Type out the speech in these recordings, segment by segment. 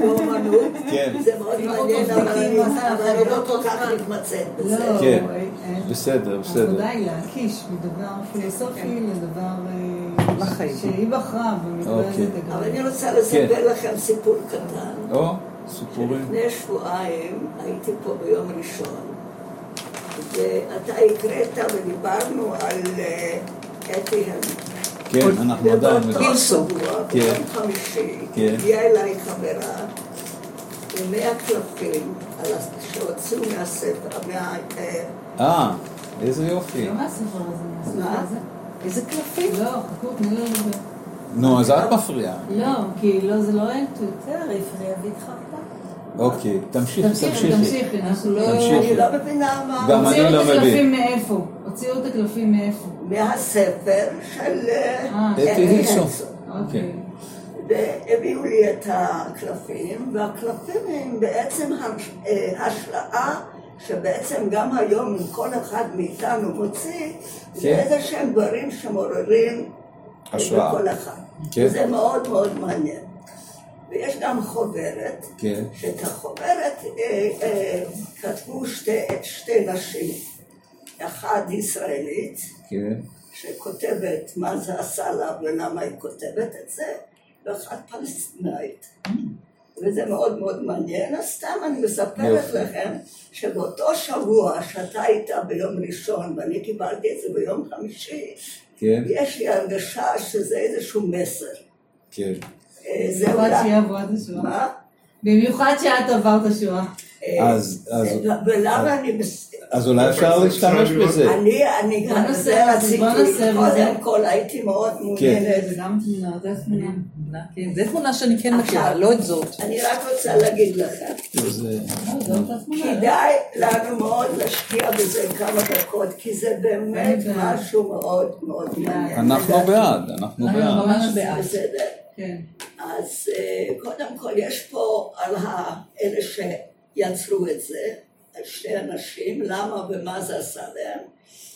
באומנות, כן. זה מאוד מעניין, אבל אני- אבל אני לא כל כך מתמצאת בזה. כן. אה, בסדר, בסדר. העבודה היא להקיש מדבר פילוסופי לדבר אה. שהיא בחרה אוקיי. אבל אני. רוצה לספר לכם סיפור קטן. או, סיפורים. לפני שבועיים הייתי פה ביום ראשון, ואתה הקראת ודיברנו על אה, אתי הנ... כן, אנחנו עדיין... שבוע, כן. ביום חמישי, כן. הגיעה אליי חברה עם מאה קלפים שהוציאו מהספר, מה... אה, אה, איזה יופי. לא מהספר הזה, מהספר מה? הזה. איזה קלפים? לא, חכו, תני לדבר. נו, אז את מפריעה. לא, כי לא, זה לא אין טוט. בסדר, הפריע והתחרטה. אוקיי, תמשיכי, תמשיכי, תמשיכי. תמשיכי, אנחנו לא... תמשיכי. אני לא מבינה מה... גם אני הוציאו לא את מבין. הקלפים מאיפה? הוציאו את הקלפים מאיפה? מהספר של אה, אה, אתי הילסון. אוקיי. והביאו לי את הקלפים, והקלפים הם בעצם אה, השראה שבעצם גם היום כל אחד מאיתנו מוציא, זה כן. איזה שהם דברים שמעוררים השראה. בכל אחד. כן. זה מאוד מאוד מעניין. ויש גם חוברת, כן. שאת החוברת אה, אה, כתבו שתי, שתי נשים, אחת ישראלית, כן. שכותבת מה זה עשה לה ולמה היא כותבת את זה, ואחת פלסטינאית. וזה מאוד מאוד מעניין, אז סתם אני מספרת. לכם שבאותו שבוע שאתה היית ביום ראשון ואני קיבלתי את זה ביום חמישי, כן. יש לי הרגשה שזה איזשהו מסר. כן. אה, זה במיוחד. שהיא עברה את השואה. מה? במיוחד שאת עברת שואה. אה, אז- אז- אה, ולמה אני... אז אולי אפשר להשתמש בזה. אני, אני בוא גם, נעשה זה רציתי, בוא נעשה וזה. קודם כל הייתי מאוד כן. מעוניינת. תמונה. כן, זו תמונה שאני כן מכירה. לא את זאת. אני רק רוצה להגיד לכם, זה- לא, אותה תמונה. כדאי לנו מאוד להשקיע בזה כמה דקות, כי זה באמת. משהו מאוד מאוד מעניין. אנחנו. בעד, אנחנו אנחנו בעד. ממש אז בעד. בסדר. כן. אז אה, קודם כל יש פה על אלה שיצרו את זה, שתי אנשים, למה ומה זה עשה להם,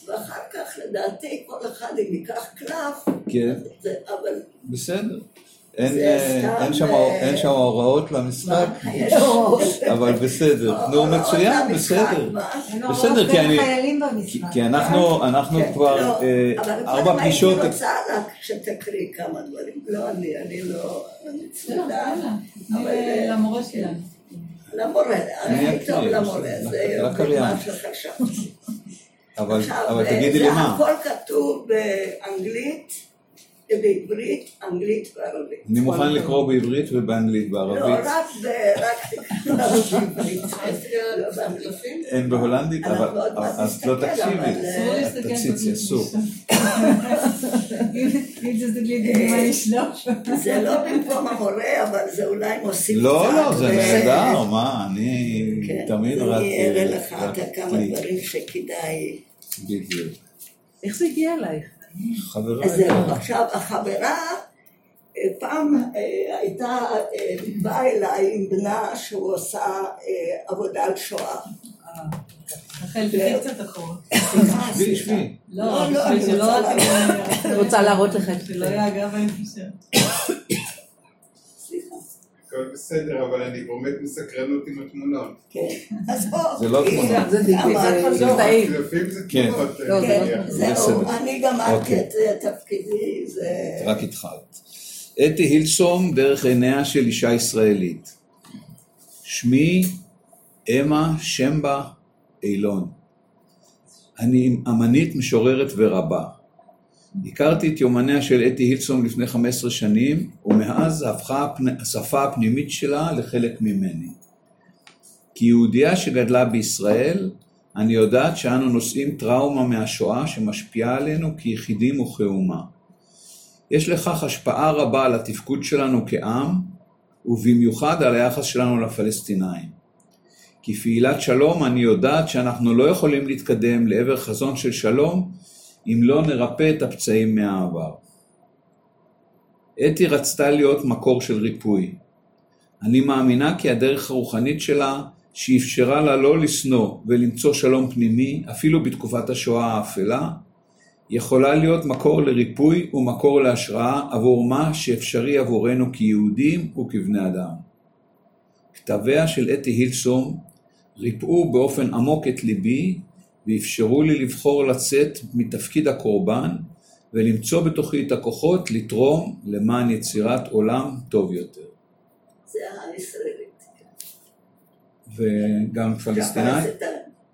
ואחר כך לדעתי כל אחד אם ייקח קלף, כן. זה, אבל בסדר. אין, אה, שם- אה, שם הוראות למשחק, אבל בסדר. נו, מצוין, בסדר. בסדר, כי אנחנו אנחנו כן, כבר לא, אה, אבל ארבע קודם פגישות, הייתי רוצה רק שתקריא כמה דברים. לא, אני, אני לא, אני לא, צמודה. יאללה. אבל, למורה שלנו. למורה, אני טוב אקריא, למורה, זה. מה שחשבתי. אבל אבל תגידי לי זה מה. הכל כתוב באנגלית, בעברית, אנגלית וערבית. אני מוכן לקרוא בעברית ובאנגלית לא, בערבית. רק ב- רק בעברית. לא באנגלית. אין בהולנדית, אבל אז לא תקשיבי. אסור אה, להסתכל תציצי, אסור. לו. זה לא במקום המורה, אבל זה אולי מוסיף לא, קצת, לא, זה נהדר, מה, אני כן, תמיד רק... אני אראה אה, לך כמה. דברים שכדאי. בדיוק. איך זה הגיע אלייך? חבריי. אז זהו, עכשיו החברה אה, פעם אה, הייתה, אה, באה אליי עם בנה שהוא עושה עבודה על שואה. רחל, תלכי קצת אחורה. לא, לא, לא, אני רוצה. להראות. אני לך את שלא יהיה אגב האינפושר. סליחה. הכל בסדר, אבל אני עומד מסקרנות עם התמונות. כן. אז בוא. זה לא היא- תמונה. זה. קלפים זה כן. תמונות. זהו. אני גמרתי אוקיי. את תפקידי, זה... רק התחלת. אתי הילסום דרך עיניה של אישה ישראלית. שמי אמה שמבה אילון. אני אמנית, משוררת ורבה. הכרתי את יומניה של אתי הילסום לפני 15 שנים, ומאז הפכה הפנ- השפה הפנימית שלה לחלק ממני. כיהודייה שגדלה בישראל, אני יודעת שאנו נושאים טראומה מהשואה שמשפיעה עלינו כיחידים וכאומה. יש לכך השפעה רבה על התפקוד שלנו כעם, ובמיוחד על היחס שלנו לפלסטינאים. כפעילת שלום אני יודעת שאנחנו לא יכולים להתקדם לעבר חזון של שלום אם לא נרפא את הפצעים מהעבר. אתי רצתה להיות מקור של ריפוי. אני מאמינה כי הדרך הרוחנית שלה, שאפשרה לה לא לשנוא ולמצוא שלום פנימי, אפילו בתקופת השואה האפלה, יכולה להיות מקור לריפוי ומקור להשראה עבור מה שאפשרי עבורנו כיהודים וכבני אדם. כתביה של אתי הילסום ריפאו באופן עמוק את ליבי ואפשרו לי לבחור לצאת מתפקיד הקורבן ולמצוא בתוכי את הכוחות לתרום למען יצירת עולם טוב יותר. זה הישראלית. וגם פלסטינאי, ת-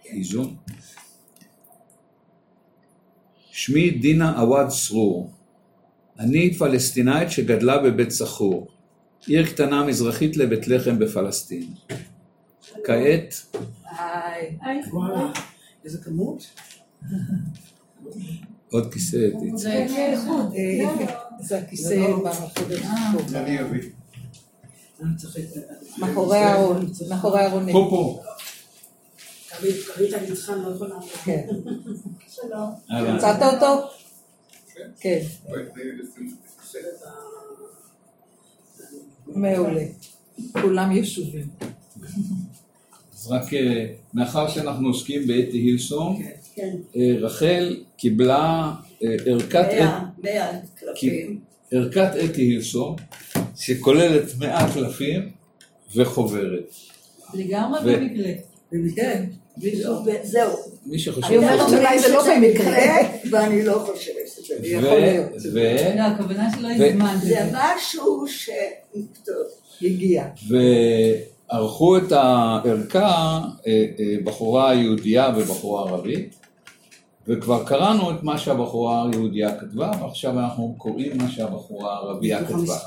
איזון. שמי דינה עווד סרור. אני פלסטינאית שגדלה בבית סחור, עיר קטנה מזרחית לבית לחם בפלסטין. כעת היי. איזה כמות? עוד כיסא אתי. זה הכיסא לא. בחדר. אני אביא. מאחורי הארון, מאחורי הארונים. פה פה. לא. כן. שלום. מצאת אותו? כן, זה. מעולה. כולם ישובים. אז רק אה, מאחר שאנחנו עוסקים באתי הילסום, כן. אה, רחל קיבלה אה, ערכת מאה, מאה קלפים. ערכת אתי הילסום, שכוללת מאה קלפים וחוברת. לגמרי במקרה. כן. לא, זהו. מי שחושב... אני אומרת שאולי זה לא במקרה. ואני לא חושבת שזה יכול להיות. ו- לא, הכוונה שלא ו- הזמנת. זה משהו ש... וערכו את הערכה אה, אה, בחורה יהודייה ובחורה ערבית, וכבר קראנו את מה שהבחורה היהודייה כתבה, ועכשיו אנחנו קוראים מה שהבחורה הערבייה כתבה.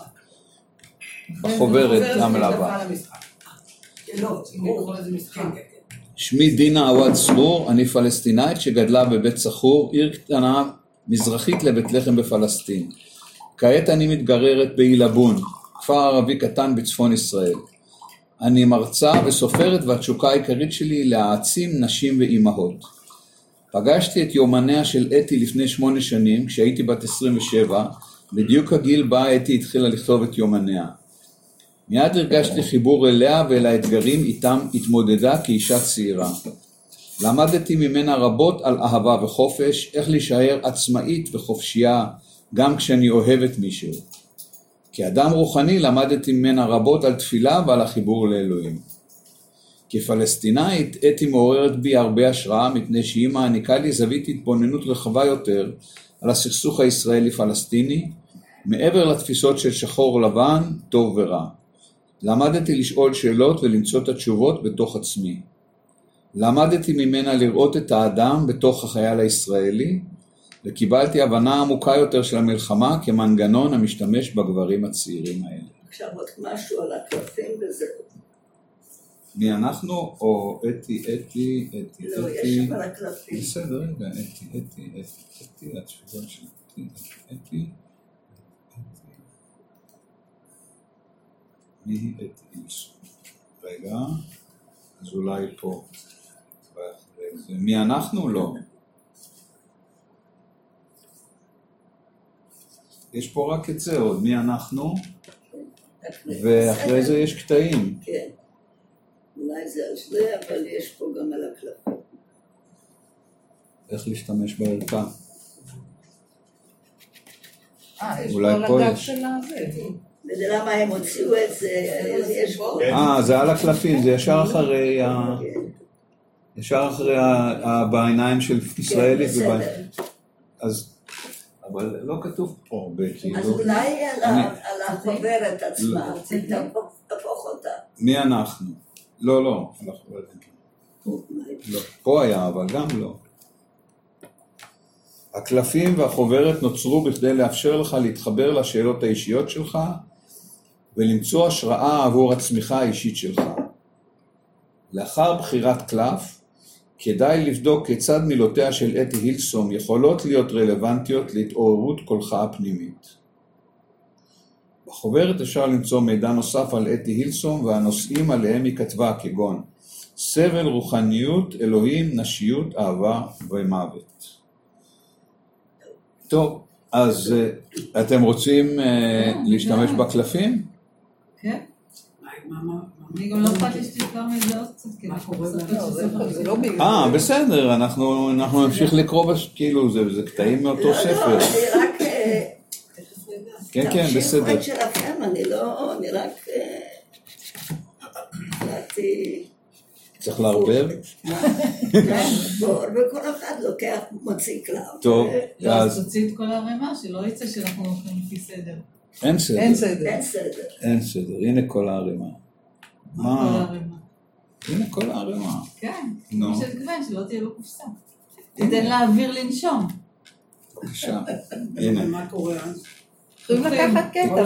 בחוברת לבא. לא, אם לקרוא לזה משחק. שמי דינה עווד סרור, אני פלסטינאית שגדלה בבית סחור, עיר קטנה מזרחית לבית לחם בפלסטין. כעת אני מתגררת בעילבון, כפר ערבי קטן בצפון ישראל. אני מרצה וסופרת והתשוקה העיקרית שלי היא להעצים נשים ואימהות. פגשתי את יומניה של אתי לפני שמונה שנים, כשהייתי בת 27, בדיוק הגיל בה אתי התחילה לכתוב את יומניה. מיד הרגשתי חיבור אליה ואל האתגרים איתם התמודדה כאישה צעירה. למדתי ממנה רבות על אהבה וחופש, איך להישאר עצמאית וחופשייה גם כשאני אוהבת מישהו. כאדם רוחני למדתי ממנה רבות על תפילה ועל החיבור לאלוהים. כפלסטינאית, אתי מעוררת בי הרבה השראה מפני שהיא מעניקה לי זווית התבוננות רחבה יותר על הסכסוך הישראלי-פלסטיני, מעבר לתפיסות של שחור לבן, טוב ורע. למדתי לשאול שאלות ולמצוא את התשובות בתוך עצמי. למדתי ממנה לראות את האדם בתוך החייל הישראלי, וקיבלתי הבנה עמוקה יותר של המלחמה כמנגנון המשתמש בגברים הצעירים האלה. עכשיו עוד משהו על הקלפים וזהו. מי אנחנו? או אתי, אתי, אתי, לא, יש אתי. שם על הקלפים. בסדר, רגע, אתי, אתי, אתי, אתי, התשובה של אתי, אתי, אתי. מי היא אתי? רגע, אז אולי פה. מי אנחנו? לא. יש פה רק את זה עוד, מי אנחנו, ואחרי זה יש קטעים. כן. אולי זה על זה, אבל יש פה גם על הקלפים. איך להשתמש בערכה. אה, יש אולי פה יש. של הזה. וזה למה הם הוציאו את זה, אז יש פה. כן. אה, זה על הקלפים, זה ישר אחרי ה... כן, ישר אחרי ה... בעיניים של ישראלית. בסדר. ובע- אז... אבל לא כתוב פה אז בכאילו, אולי על החוברת עצמה, תהפוך תהפוך אותה. מי אנחנו? לא, לא, לא. לא. פה היה, אבל גם לא. הקלפים והחוברת נוצרו בכדי לאפשר לך להתחבר לשאלות האישיות שלך ולמצוא השראה עבור הצמיחה האישית שלך. לאחר בחירת קלף, כדאי לבדוק כיצד מילותיה של אתי הילסום יכולות להיות רלוונטיות להתעוררות קולך הפנימית. בחוברת אפשר למצוא מידע נוסף על אתי הילסום והנושאים עליהם היא כתבה כגון סבל, רוחניות, אלוהים, נשיות, אהבה ומוות. טוב, אז אה, אתם רוצים אה, להשתמש בקלפים? כן? אני גם לא אכפת לי מזה עוד קצת, כי זה ספר לא בגלל... אה, בסדר, אנחנו נמשיך לקרוא, בש- כאילו, זה קטעים מאותו לא, ספר. לא, אני רק... אה, כן, כן, בסדר. תמשיכו את שלכם, אני לא... אני רק... אה. צריך לערבב? וכל אחד לוקח, מוציא קלף. טוב, לא, אז אז תוציא את כל הערימה, שלא יצא שאנחנו הולכים לפי סדר. אין סדר. אין סדר. אין סדר, הנה כל הערימה. כל מה? הערימה. הנה כל הערימה. כן. כמו שתכוון, שלא תהיה לו קופסה. תיתן לאוויר לנשום. בבקשה. הנה. מה קורה אז? יכולים לקחת קטע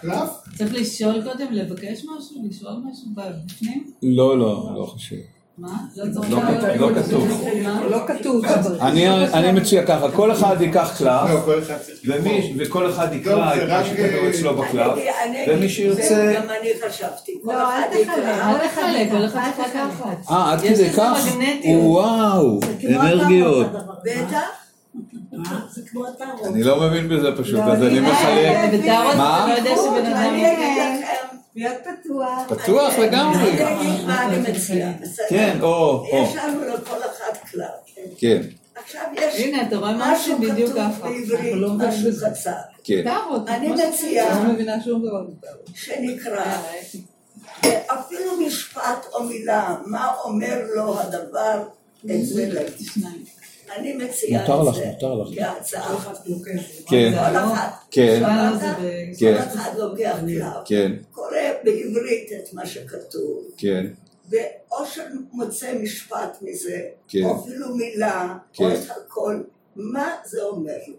קלף? צריך לשאול קודם, לבקש משהו, לשאול משהו בפנים? לא, לא, לא חושב. מה? לא לא? כתוב, לא כתוב. לא כתוב. אני אני מציע ככה, כל אחד ייקח קלף, לא, וכל אחד יקרא את מה שכתוב אה, אצלו בקלף, ומי שירצה- גם אני חשבתי. כל לא, אחד אל תחלק. יקרא. אל תחלק, כל אחד לקחת. אה, עד כדי כך? וואו, אנרגיות. בטח. אני לא מבין בזה פשוט, לא, אז אני אני- מחלק. מה? לא לכם, להיות פתוח. פתוח לגמרי. אני אגיד מה אני מציעה, בסדר? כן, או, או, יש לנו לכל אחד כלל. כן? כן, עכשיו יש הנה, אתה רואה משהו בדיוק ככה. לא משהו כן. אני מציעה- אני לא מבינה שום דבר בטארות. שנקרא, ואפילו משפט או מילה, מה אומר לו הדבר, את זה להגיד. אני מציעה מותר את לך, זה מותר לך. כהצעה. כן, כל אחד, כן, כן. כל אחד לוקח קלף, כן, קורא בעברית את מה שכתוב, כן, ואו שמוצא משפט מזה, כן. או אפילו מילה, כן. או את הכל, מה זה אומר לו.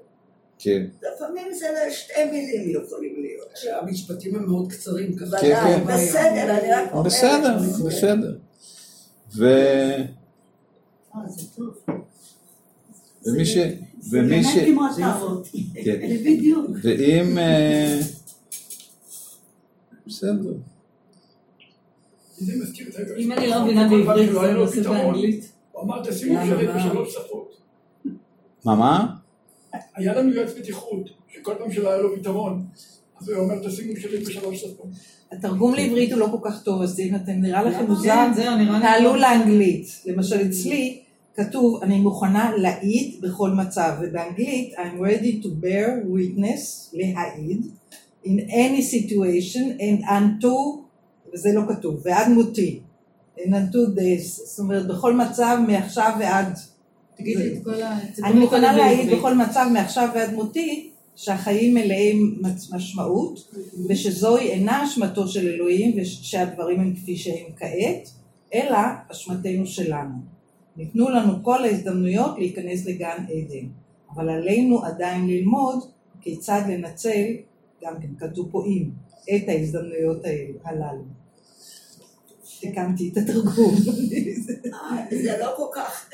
כן. לפעמים זה שתי מילים יכולים להיות. המשפטים הם מאוד קצרים ככה. כן, כן. בסדר, אני רק אומרת. בסדר, בסדר. ו... אה, זה טוב. ומי ש... זה ומי ש... באמת כמו הטארות. כן. בדיוק. ואם... אה, בסדר. אם אני לא מבינה בעברית, לא היה זה נושא פתרון. באנגלית. הוא אמר תשימו? שלט בשלוש שפות. מה, מה? היה לנו יועץ בטיחות, שכל פעם שלא היה לו פתרון, אז הוא אומר תשימו שלט בשלוש שפות. התרגום לעברית הוא לא כל כך טוב, אז אם אתם נראה לכם מוזר, כן. תעלו. לאנגלית. למשל אצלי כתוב, אני מוכנה להעיד בכל מצב, ובאנגלית, I'm ready to bear witness, להעיד, in any situation and unto, וזה לא כתוב, ועד מותי. and unto this, זאת אומרת, בכל מצב מעכשיו ועד... תגידי את כל ה... אני מוכנה להעיד. בכל מצב מעכשיו ועד מותי, שהחיים מלאים משמעות, ושזוהי אינה אשמתו של אלוהים, ושהדברים הם כפי שהם כעת, אלא אשמתנו שלנו. ניתנו לנו כל ההזדמנויות להיכנס לגן עדן, אבל עלינו עדיין ללמוד כיצד לנצל, גם כן כתוב פה אם, את ההזדמנויות הללו. תיקנתי את התרגום. זה לא כל כך,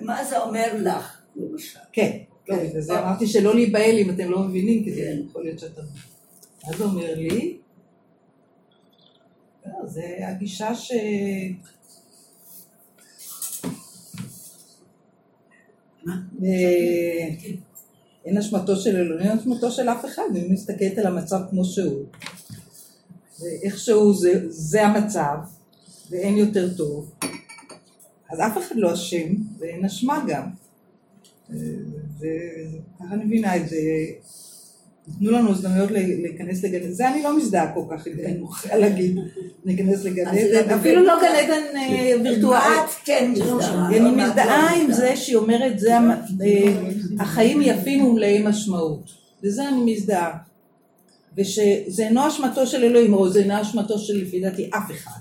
מה זה אומר לך, למשל? כן, בגלל זה אמרתי שלא להיבהל אם אתם לא מבינים, כי זה יכול להיות שאתם... אז הוא אומר לי, לא, זה הגישה ש... אין אשמתו של אלוהים, אין אשמתו של אף אחד, אני מסתכלת על המצב כמו שהוא. ואיכשהו זה, זה המצב, ואין יותר טוב, אז אף אחד לא אשם, ואין אשמה גם. וככה אני מבינה את זה. תנו לנו הזדמנויות להיכנס לגן עדן, זה אני לא מזדהה כל כך, אני מוכרחה להגיד, להיכנס לגן עדן, אפילו לא גן עדן אה, מה וירטואלי. את כן מזדהה? אני מזדהה עם? זה שהיא אומרת, אה, החיים יפים ומלאי משמעות, וזה אני מזדהה. ושזה אינו אשמתו של אלוהים, או זה אינו אשמתו של לפי דעתי אף אחד.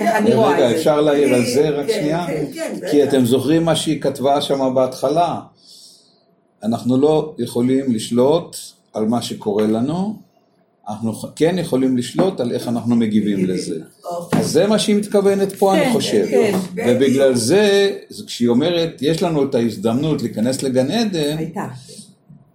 אני רואה רגע, את זה. אפשר להעיר על זה רק כן, שנייה? כן, כן, כי. אתם זוכרים מה שהיא כתבה שם בהתחלה. אנחנו לא יכולים לשלוט על מה שקורה לנו, אנחנו כן יכולים לשלוט על איך אנחנו מגיבים לזה. אוקיי. אז זה מה שהיא מתכוונת פה, אני כן, חושב. כן. ובגלל זה, כשהיא אומרת, יש לנו את ההזדמנות להיכנס לגן עדן.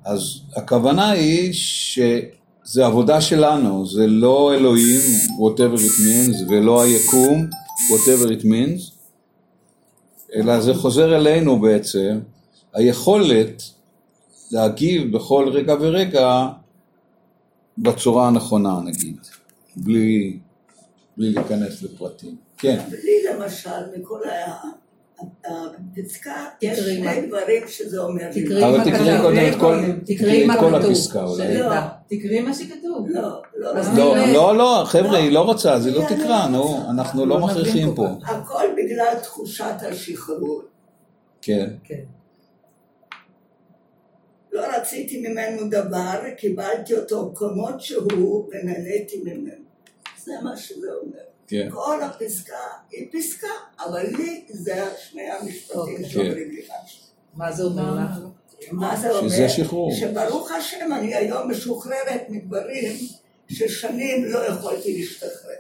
אז הכוונה היא שזה עבודה שלנו, זה לא אלוהים, whatever it means, ולא היקום, whatever it means, אלא זה חוזר אלינו בעצם, היכולת להגיב בכל רגע ורגע בצורה הנכונה נגיד. בלי, בלי להיכנס לפרטים. כן, לי למשל, מכל ה- הפסקה, יש. שני דברים שזה אומר אבל מה תקראי כתוב. קודם את כל. הפסקה אולי. לא. תקראי מה שכתוב. לא, לא, לא. לא, לא, חבר'ה, היא לא רוצה, אז היא לא תקרא, נו. אנחנו לא מכריחים פה. הכל בגלל תחושת השחרור. כן, כן. לא רציתי ממנו דבר, קיבלתי אותו כמות שהוא ונהניתי ממנו. זה מה שזה אומר. כן. כל הפסקה היא פסקה, אבל לי זה שני המשפטים. שאומרים לי משהו. מה זה אומר לך? מה זה אומר? שזה שחרור. שברוך השם אני היום משוחררת מדברים ששנים לא יכולתי להשתחרר.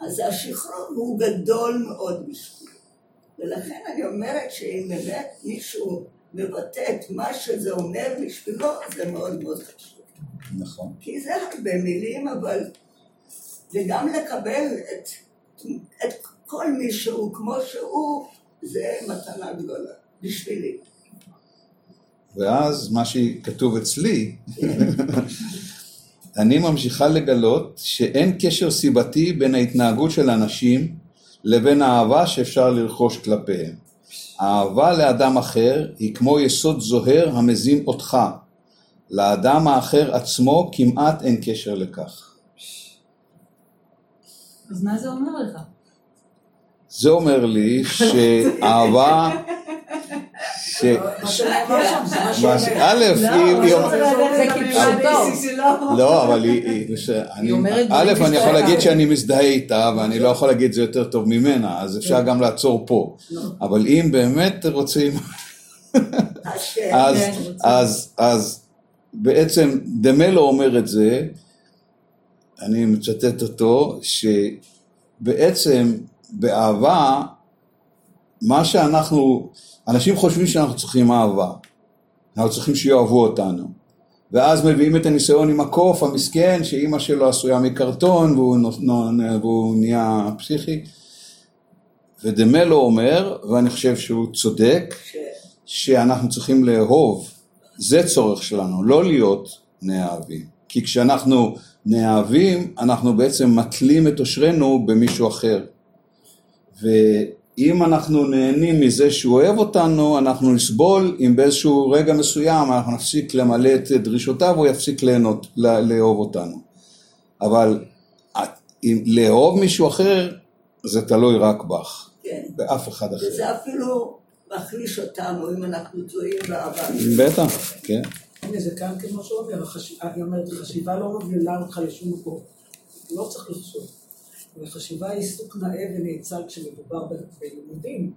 אז השחרור הוא גדול מאוד בשבילי. ולכן אני אומרת שאם באמת מישהו מבטא את מה שזה אומר בשבילו, זה מאוד מאוד חשוב. נכון. כי זה הרבה מילים, אבל... וגם לקבל את, את כל מי שהוא כמו שהוא, זה מתנה גדולה בשבילי. ואז מה שכתוב אצלי, אני ממשיכה לגלות שאין קשר סיבתי בין ההתנהגות של אנשים לבין האהבה שאפשר לרכוש כלפיהם. האהבה לאדם אחר היא כמו יסוד זוהר המזין אותך. לאדם האחר עצמו כמעט אין קשר לכך. אז מה זה אומר לך? זה אומר לי שאהבה, ש... א', היא-. לא, אבל היא, א', אני יכול להגיד שאני מזדהה איתה, ואני לא יכול להגיד זה יותר טוב ממנה, אז אפשר גם לעצור פה. אבל אם באמת רוצים, כן, אז בעצם דמלו אומר את זה, אני מצטט אותו, שבעצם באהבה, מה שאנחנו, אנשים חושבים שאנחנו צריכים אהבה, אנחנו צריכים שיאהבו אותנו. ואז מביאים את הניסיון עם הקוף המסכן, שאימא שלו עשויה מקרטון והוא, נו- נו- והוא נהיה פסיכי. ודמלו אומר, ואני חושב שהוא צודק, ש... שאנחנו צריכים לאהוב, זה צורך שלנו, לא להיות נאהבים. כי כשאנחנו נאהבים, אנחנו בעצם מתלים את אושרנו במישהו אחר. ואם אנחנו נהנים מזה שהוא אוהב אותנו, אנחנו נסבול אם באיזשהו רגע מסוים אנחנו נפסיק למלא את דרישותיו, הוא יפסיק ליהנות, לא- לאהוב אותנו. אבל אם לאהוב מישהו אחר, זה תלוי רק בך, כן. באף אחד אחר. וזה אפילו מחליש אותנו אם אנחנו תלויים באהבה. בטח, כן. הנה, זה כאן כמו שאומר, החש- אני אומרת, חשיבה לא מובילה אותך לשום מקום. לא צריך לחשוב. וחשיבה היא עיסוק נאה ונאצל כשמדובר בלימודים,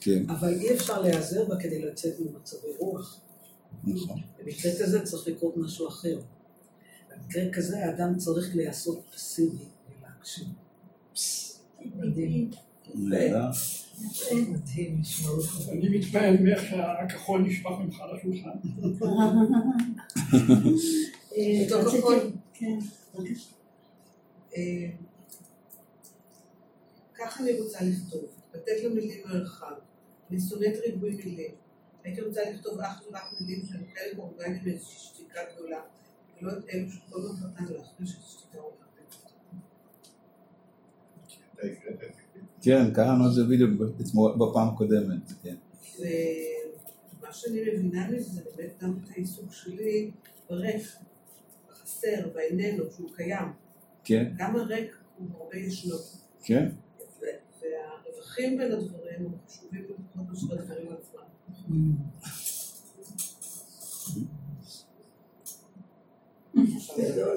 כן, אבל אי אפשר להיעזר בה כדי לצאת ממצבי רוח. נכון. במקרה כזה צריך לקרות משהו אחר. במקרה כזה האדם צריך להיעשות פסיבי ולהקשיב. מדהים. נהדר. מדהים, משמעות. אני מתפעל מאיך שהכחול נשפך ממך לשולחן. אה, מתוך ככה אני רוצה לכתוב, לתת למילים מרחב. אני שונאת ריבוי מילים. הייתי רוצה לכתוב אך ורק מילים שהן חלק אורגני מאיזושהי שתיקה גדולה, ולא את אלו שכל מטרתן להחליש את השתיקה או לכבד. כן, קראנו את זה בדיוק בפעם הקודמת, כן. ומה שאני מבינה מזה זה באמת גם את העיסוק שלי בריק, בחסר, באיננו, שהוא קיים. כן, גם הריק הוא הרבה ישנו. כן. והרווחים בין הדברים הם חשובים לפחות מאשר הדברים עצמם.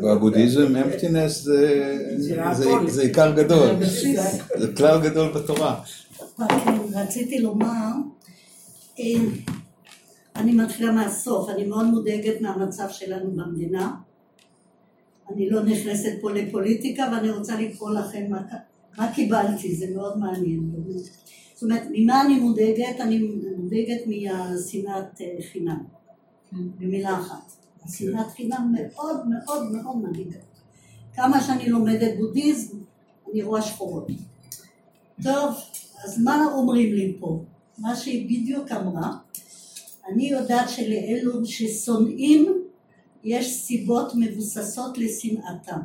בבודהיזם אמפטינס זה, עיקר גדול, זה כלל גדול בתורה. רציתי לומר, אני מתחילה מהסוף, אני מאוד מודאגת מהמצב שלנו במדינה. אני לא נכנסת פה לפוליטיקה ואני רוצה לקרוא לכם מה, קיבלתי, זה מאוד מעניין. זאת אומרת, ממה אני מודאגת? אני מודאגת מהשנאת אה, חינם, במילה אחת. השנאת חינם מאוד מאוד מאוד מדאיגה. כמה שאני לומדת בודהיזם, אני רואה שחורות. טוב, אז מה אומרים לי פה? מה שהיא בדיוק אמרה, אני יודעת שלאלו ששונאים יש סיבות מבוססות לשנאתם.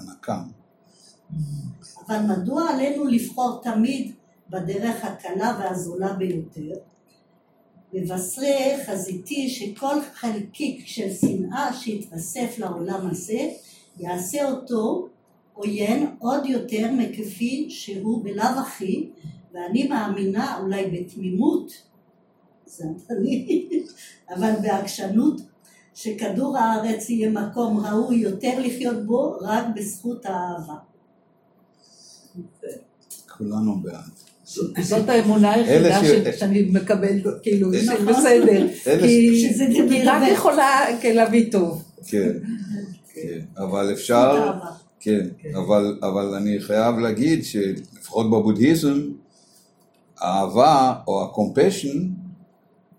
הנקם. אבל מדוע עלינו לבחור תמיד בדרך הקלה והזולה ביותר? מבשרי חזיתי שכל חלקיק של שנאה שיתווסף לעולם הזה יעשה אותו עוין עוד יותר מכפי שהוא בלאו הכי ואני מאמינה אולי בתמימות, אבל בעקשנות שכדור הארץ יהיה מקום ראוי יותר לחיות בו רק בזכות האהבה. כולנו בעד. זאת האמונה היחידה שאני מקבל, כאילו, בסדר. כי כי רק. יכולה כן, להביא טוב. כן, כן, אבל אפשר, האהבה. כן, אבל, אבל אני חייב להגיד שלפחות בבודהיזם, האהבה או ה-compassion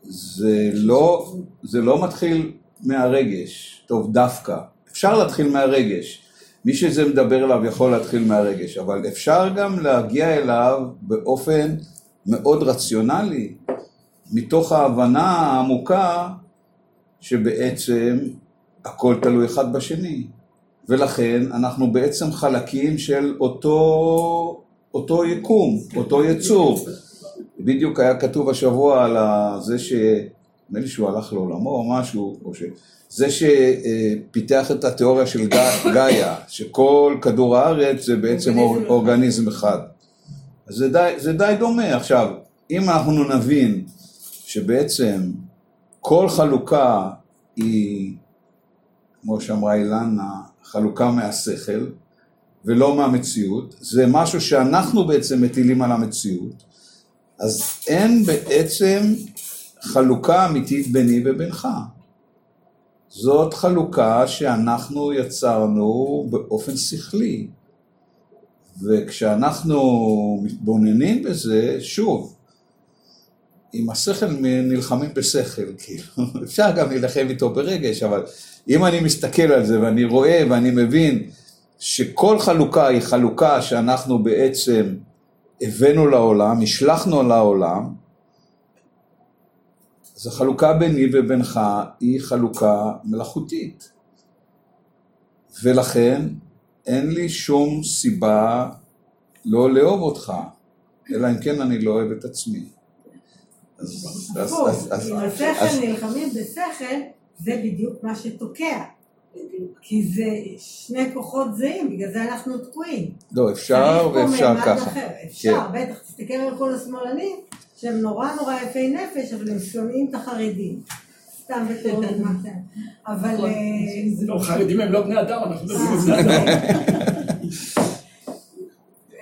זה לא, זה לא מתחיל מהרגש, טוב דווקא, אפשר להתחיל מהרגש, מי שזה מדבר אליו יכול להתחיל מהרגש, אבל אפשר גם להגיע אליו באופן מאוד רציונלי, מתוך ההבנה העמוקה שבעצם הכל תלוי אחד בשני. ולכן אנחנו בעצם חלקים של אותו, אותו יקום, אותו יצור. בדיוק היה כתוב השבוע על זה ש... נדמה לי שהוא הלך לעולמו או משהו, או ש... זה שפיתח את התיאוריה של גא- גאיה, שכל כדור הארץ זה בעצם אור- אורגניזם אחד. אז זה די, זה די דומה. עכשיו, אם אנחנו נבין שבעצם כל חלוקה היא, כמו שאמרה אילנה, חלוקה מהשכל ולא מהמציאות, זה משהו שאנחנו בעצם מטילים על המציאות, אז אין בעצם חלוקה אמיתית ביני ובינך. זאת חלוקה שאנחנו יצרנו באופן שכלי. וכשאנחנו מתבוננים בזה, שוב, עם השכל נלחמים בשכל, כאילו, אפשר גם להילחם איתו ברגש, אבל אם אני מסתכל על זה ואני רואה ואני מבין שכל חלוקה היא חלוקה שאנחנו בעצם הבאנו לעולם, השלכנו לעולם, אז החלוקה ביני ובינך היא חלוקה מלאכותית. ולכן אין לי שום סיבה לא לאהוב אותך, אלא אם כן אני לא אוהב את עצמי. אז, אז, אם השכל נלחמים בשכל, זה בדיוק מה שתוקע. כי זה שני כוחות זהים, בגלל זה אנחנו תקועים. לא, אפשר ואפשר ככה. אפשר, כן. בטח, תסתכל על כל השמאלנים, שהם נורא נורא יפי נפש, אבל הם שונאים את החרדים. סתם בתור דוגמא. אבל... נכון. אה, לא, חרדים הם לא בני אדם, אנחנו מדברים על בני אדם.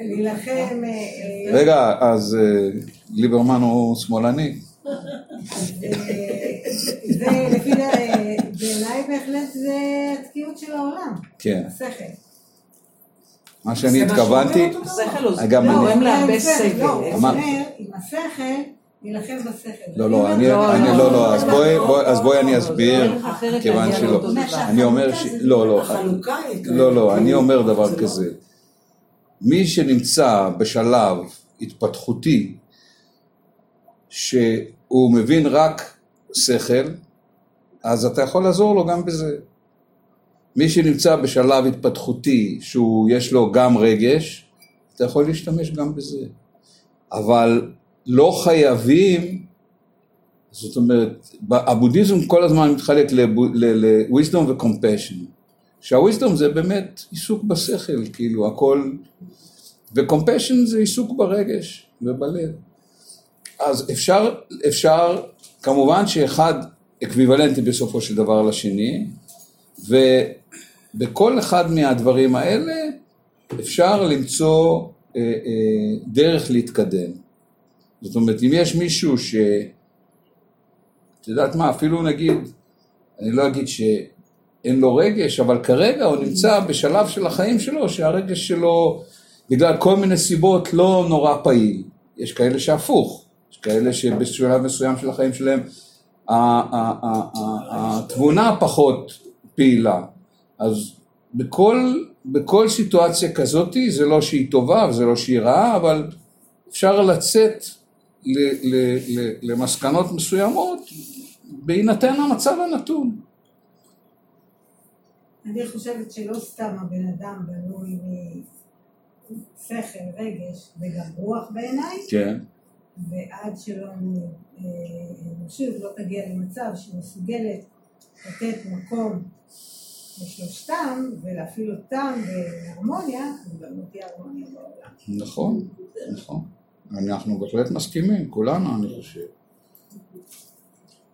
להילחם... אה, אה, רגע, אז אה, ליברמן הוא שמאלני? אה, זה לפי דע- אה, בעיניי בהחלט זה התקיעות של העולם, כן. השכל. מה שאני זה מה שאומר התכוונתי, גם אני- גורם לא, עם שכל, שכל. לא, עם השכל, נילחם בשכל. לא, לא, אני, לא, אני, לא, לא, לא, אז לא, בואי, לא, בואי- אז בואי אני לא, אסביר, כיוון שלא. אני אומר ש... לא, לא, החלוקה היא... לא, לא, אני אומר דבר זה לא- כזה. מי שנמצא בשלב התפתחותי, שהוא מבין רק שכל, אז אתה יכול לעזור לו גם בזה. מי שנמצא בשלב התפתחותי, שהוא יש לו גם רגש, אתה יכול להשתמש גם בזה. אבל לא חייבים, זאת אומרת, הבודהיזם כל הזמן מתחלק ל-wisdom ו-compassion. שהוויסדום זה באמת עיסוק בשכל, כאילו הכל, ו-compassion זה עיסוק ברגש ובלב. אז אפשר, אפשר, כמובן שאחד אקוויוולנטי בסופו של דבר לשני, ובכל אחד מהדברים האלה אפשר למצוא אה, אה, דרך להתקדם. זאת אומרת, אם יש מישהו ש... את יודעת מה, אפילו נגיד, אני לא אגיד שאין לו רגש, אבל כרגע הוא נמצא בשלב של החיים שלו, שהרגש שלו, בגלל כל מיני סיבות, לא נורא פעיל. יש כאלה שהפוך, יש כאלה שבשלב מסוים של החיים שלהם, התבונה פחות פעילה. אז בכל, בכל סיטואציה כזאתי, זה לא שהיא טובה וזה לא שהיא רעה, אבל אפשר לצאת ל- ל- ל- למסקנות מסוימות בהינתן המצב הנתון. אני חושבת שלא סתם הבן אדם בנוי משכל, רגש וגם רוח בעיניי, כן, ועד שלא אה, האנושות לא תגיע למצב שהיא מסוגלת לתת מקום לשלושתם ולהפעיל אותם בהרמוניה, אז גם לא תהיה הרמוניה בעולם. נכון, נכון. אנחנו בהחלט מסכימים, כולנו אני חושב.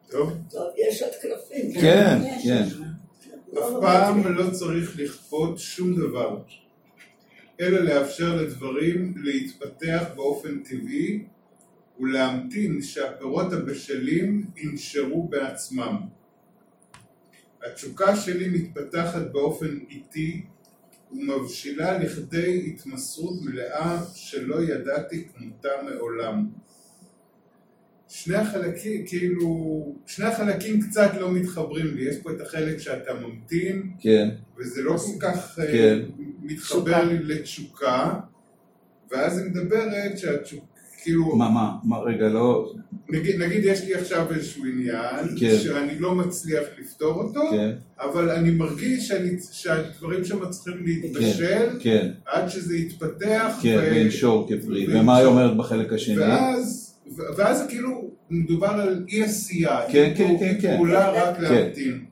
טוב, טוב, יש עוד קלפים. כן, כן. אף פעם לא צריך לכפות שום דבר, אלא לאפשר לדברים להתפתח באופן טבעי ולהמתין שהפירות הבשלים ינשרו בעצמם. התשוקה שלי מתפתחת באופן איטי ומבשילה לכדי התמסרות מלאה שלא ידעתי כמותה מעולם. שני החלקים, כאילו, שני החלקים קצת לא מתחברים לי, יש פה את החלק שאתה ממתין, כן, וזה לא כל כך אה, כן. מתחבר לי לתשוקה, ואז היא מדברת שהתשוקה, כאילו, מה, מה, מה, רגע, לא, נגיד, נגיד יש לי עכשיו איזשהו עניין, כן. שאני לא מצליח לפתור אותו, כן, אבל אני מרגיש שאני, שהדברים שם צריכים להתבשל, כן, עד שזה יתפתח, כן, ו- וינשור כפרי. ומה היא אומרת בחלק השני? ואז, ואז כאילו מדובר על אי עשייה, כן, כן, כן, כן. פעולה רק כן. להמתין.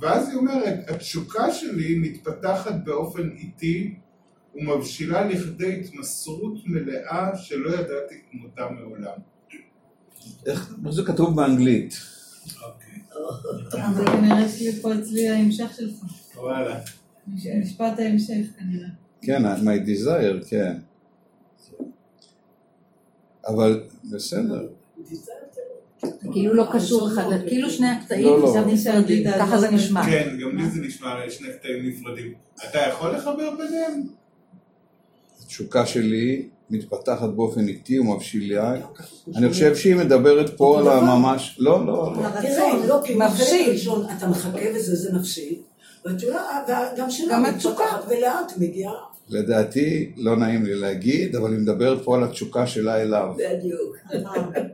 ואז היא אומרת, התשוקה שלי מתפתחת באופן איטי ומבשילה לכדי התמסרות מלאה שלא ידעתי כמותה מעולם. איך זה כתוב באנגלית? זה כנראה שלי פה אצלי ההמשך שלך. וואלה. משפט ההמשך כנראה. כן, my desire, כן. אבל בסדר. כאילו לא קשור אחד, כאילו שני הקטעים לא, לא. נפרדים, ככה זה נשמע. כן, גם לי זה נשמע שני קטעים נפרדים. אתה יכול לחבר ביניהם? התשוקה שלי מתפתחת באופן איטי ומבשילה. אני חושב שהיא מדברת פה על הממש... לא, לא, לא. הרצון, לא, כי בחלק. הראשון אתה מחכה וזה, זה נפשי, וגם שלה גם התשוקה. ולאט מגיעה. לדעתי, לא נעים לי להגיד, אבל היא מדברת פה על התשוקה שלה אליו. בדיוק.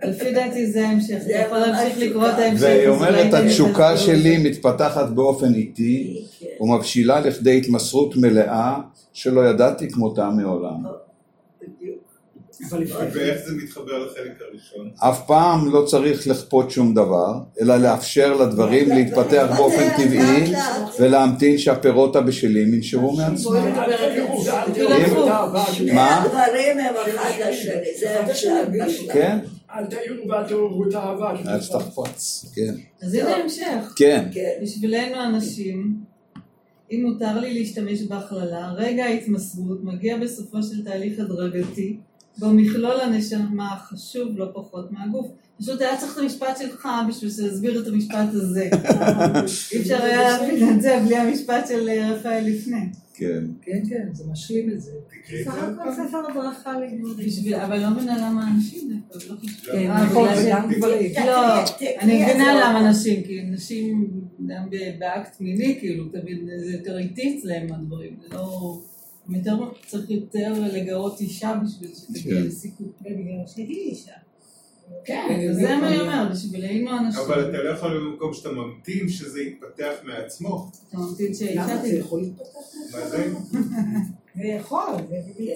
לפי דעתי זה ההמשך. זה יכול להמשיך לקרוא את ההמשך. והיא אומרת, התשוקה שלי. מתפתחת באופן איטי כן. ומבשילה לכדי התמסרות מלאה שלא ידעתי כמותה מעולם. בדיוק. אבל לפני כן. ואיך זה מתחבר לחלק הראשון? אף פעם לא צריך לכפות שום דבר, אלא לאפשר לדברים להתפתח באופן טבעי ולהמתין שהפירות הבשלים ינשרו מעצמם. מה? הדברים הם אחד לשני, זה בשלב. כן? אל תעירו ואל תעוררו את האהבה. אל תחפץ, כן. אז הנה ההמשך. כן, כן. בשבילנו הנשים, אם מותר לי להשתמש בהכללה, רגע ההתמסרות מגיע בסופו של תהליך הדרגתי, בו מכלול הנשמה חשוב לא פחות מהגוף. פשוט היה צריך את המשפט שלך בשביל להסביר את המשפט הזה. אי אפשר היה להבין את זה בלי המשפט של אה, רפאל לפני. כן. כן, כן, זה משלים את זה. סך. הכל ספר הדרכה לימודים. בשביל- אבל לא מבינה למה אנשים דווקא, לא. כן, אה, נכון. לא, אני מבינה. למה נשים, כי נשים גם ב- באקט מיני, כאילו, תמיד זה יותר איטי אצלהם הדברים, זה לא... יותר, צריך יותר לגרות אישה בשביל שתגיע כן. לסיכוי. ובגלל שהיא אישה. כן, זה מה אני אומר, בשבילנו אנשים. אבל אתה לא יכול במקום שאתה ממתין שזה יתפתח מעצמו. אתה ממתין שאישה זה תהיה. יכול להתפתח? מה זה? זה יכול.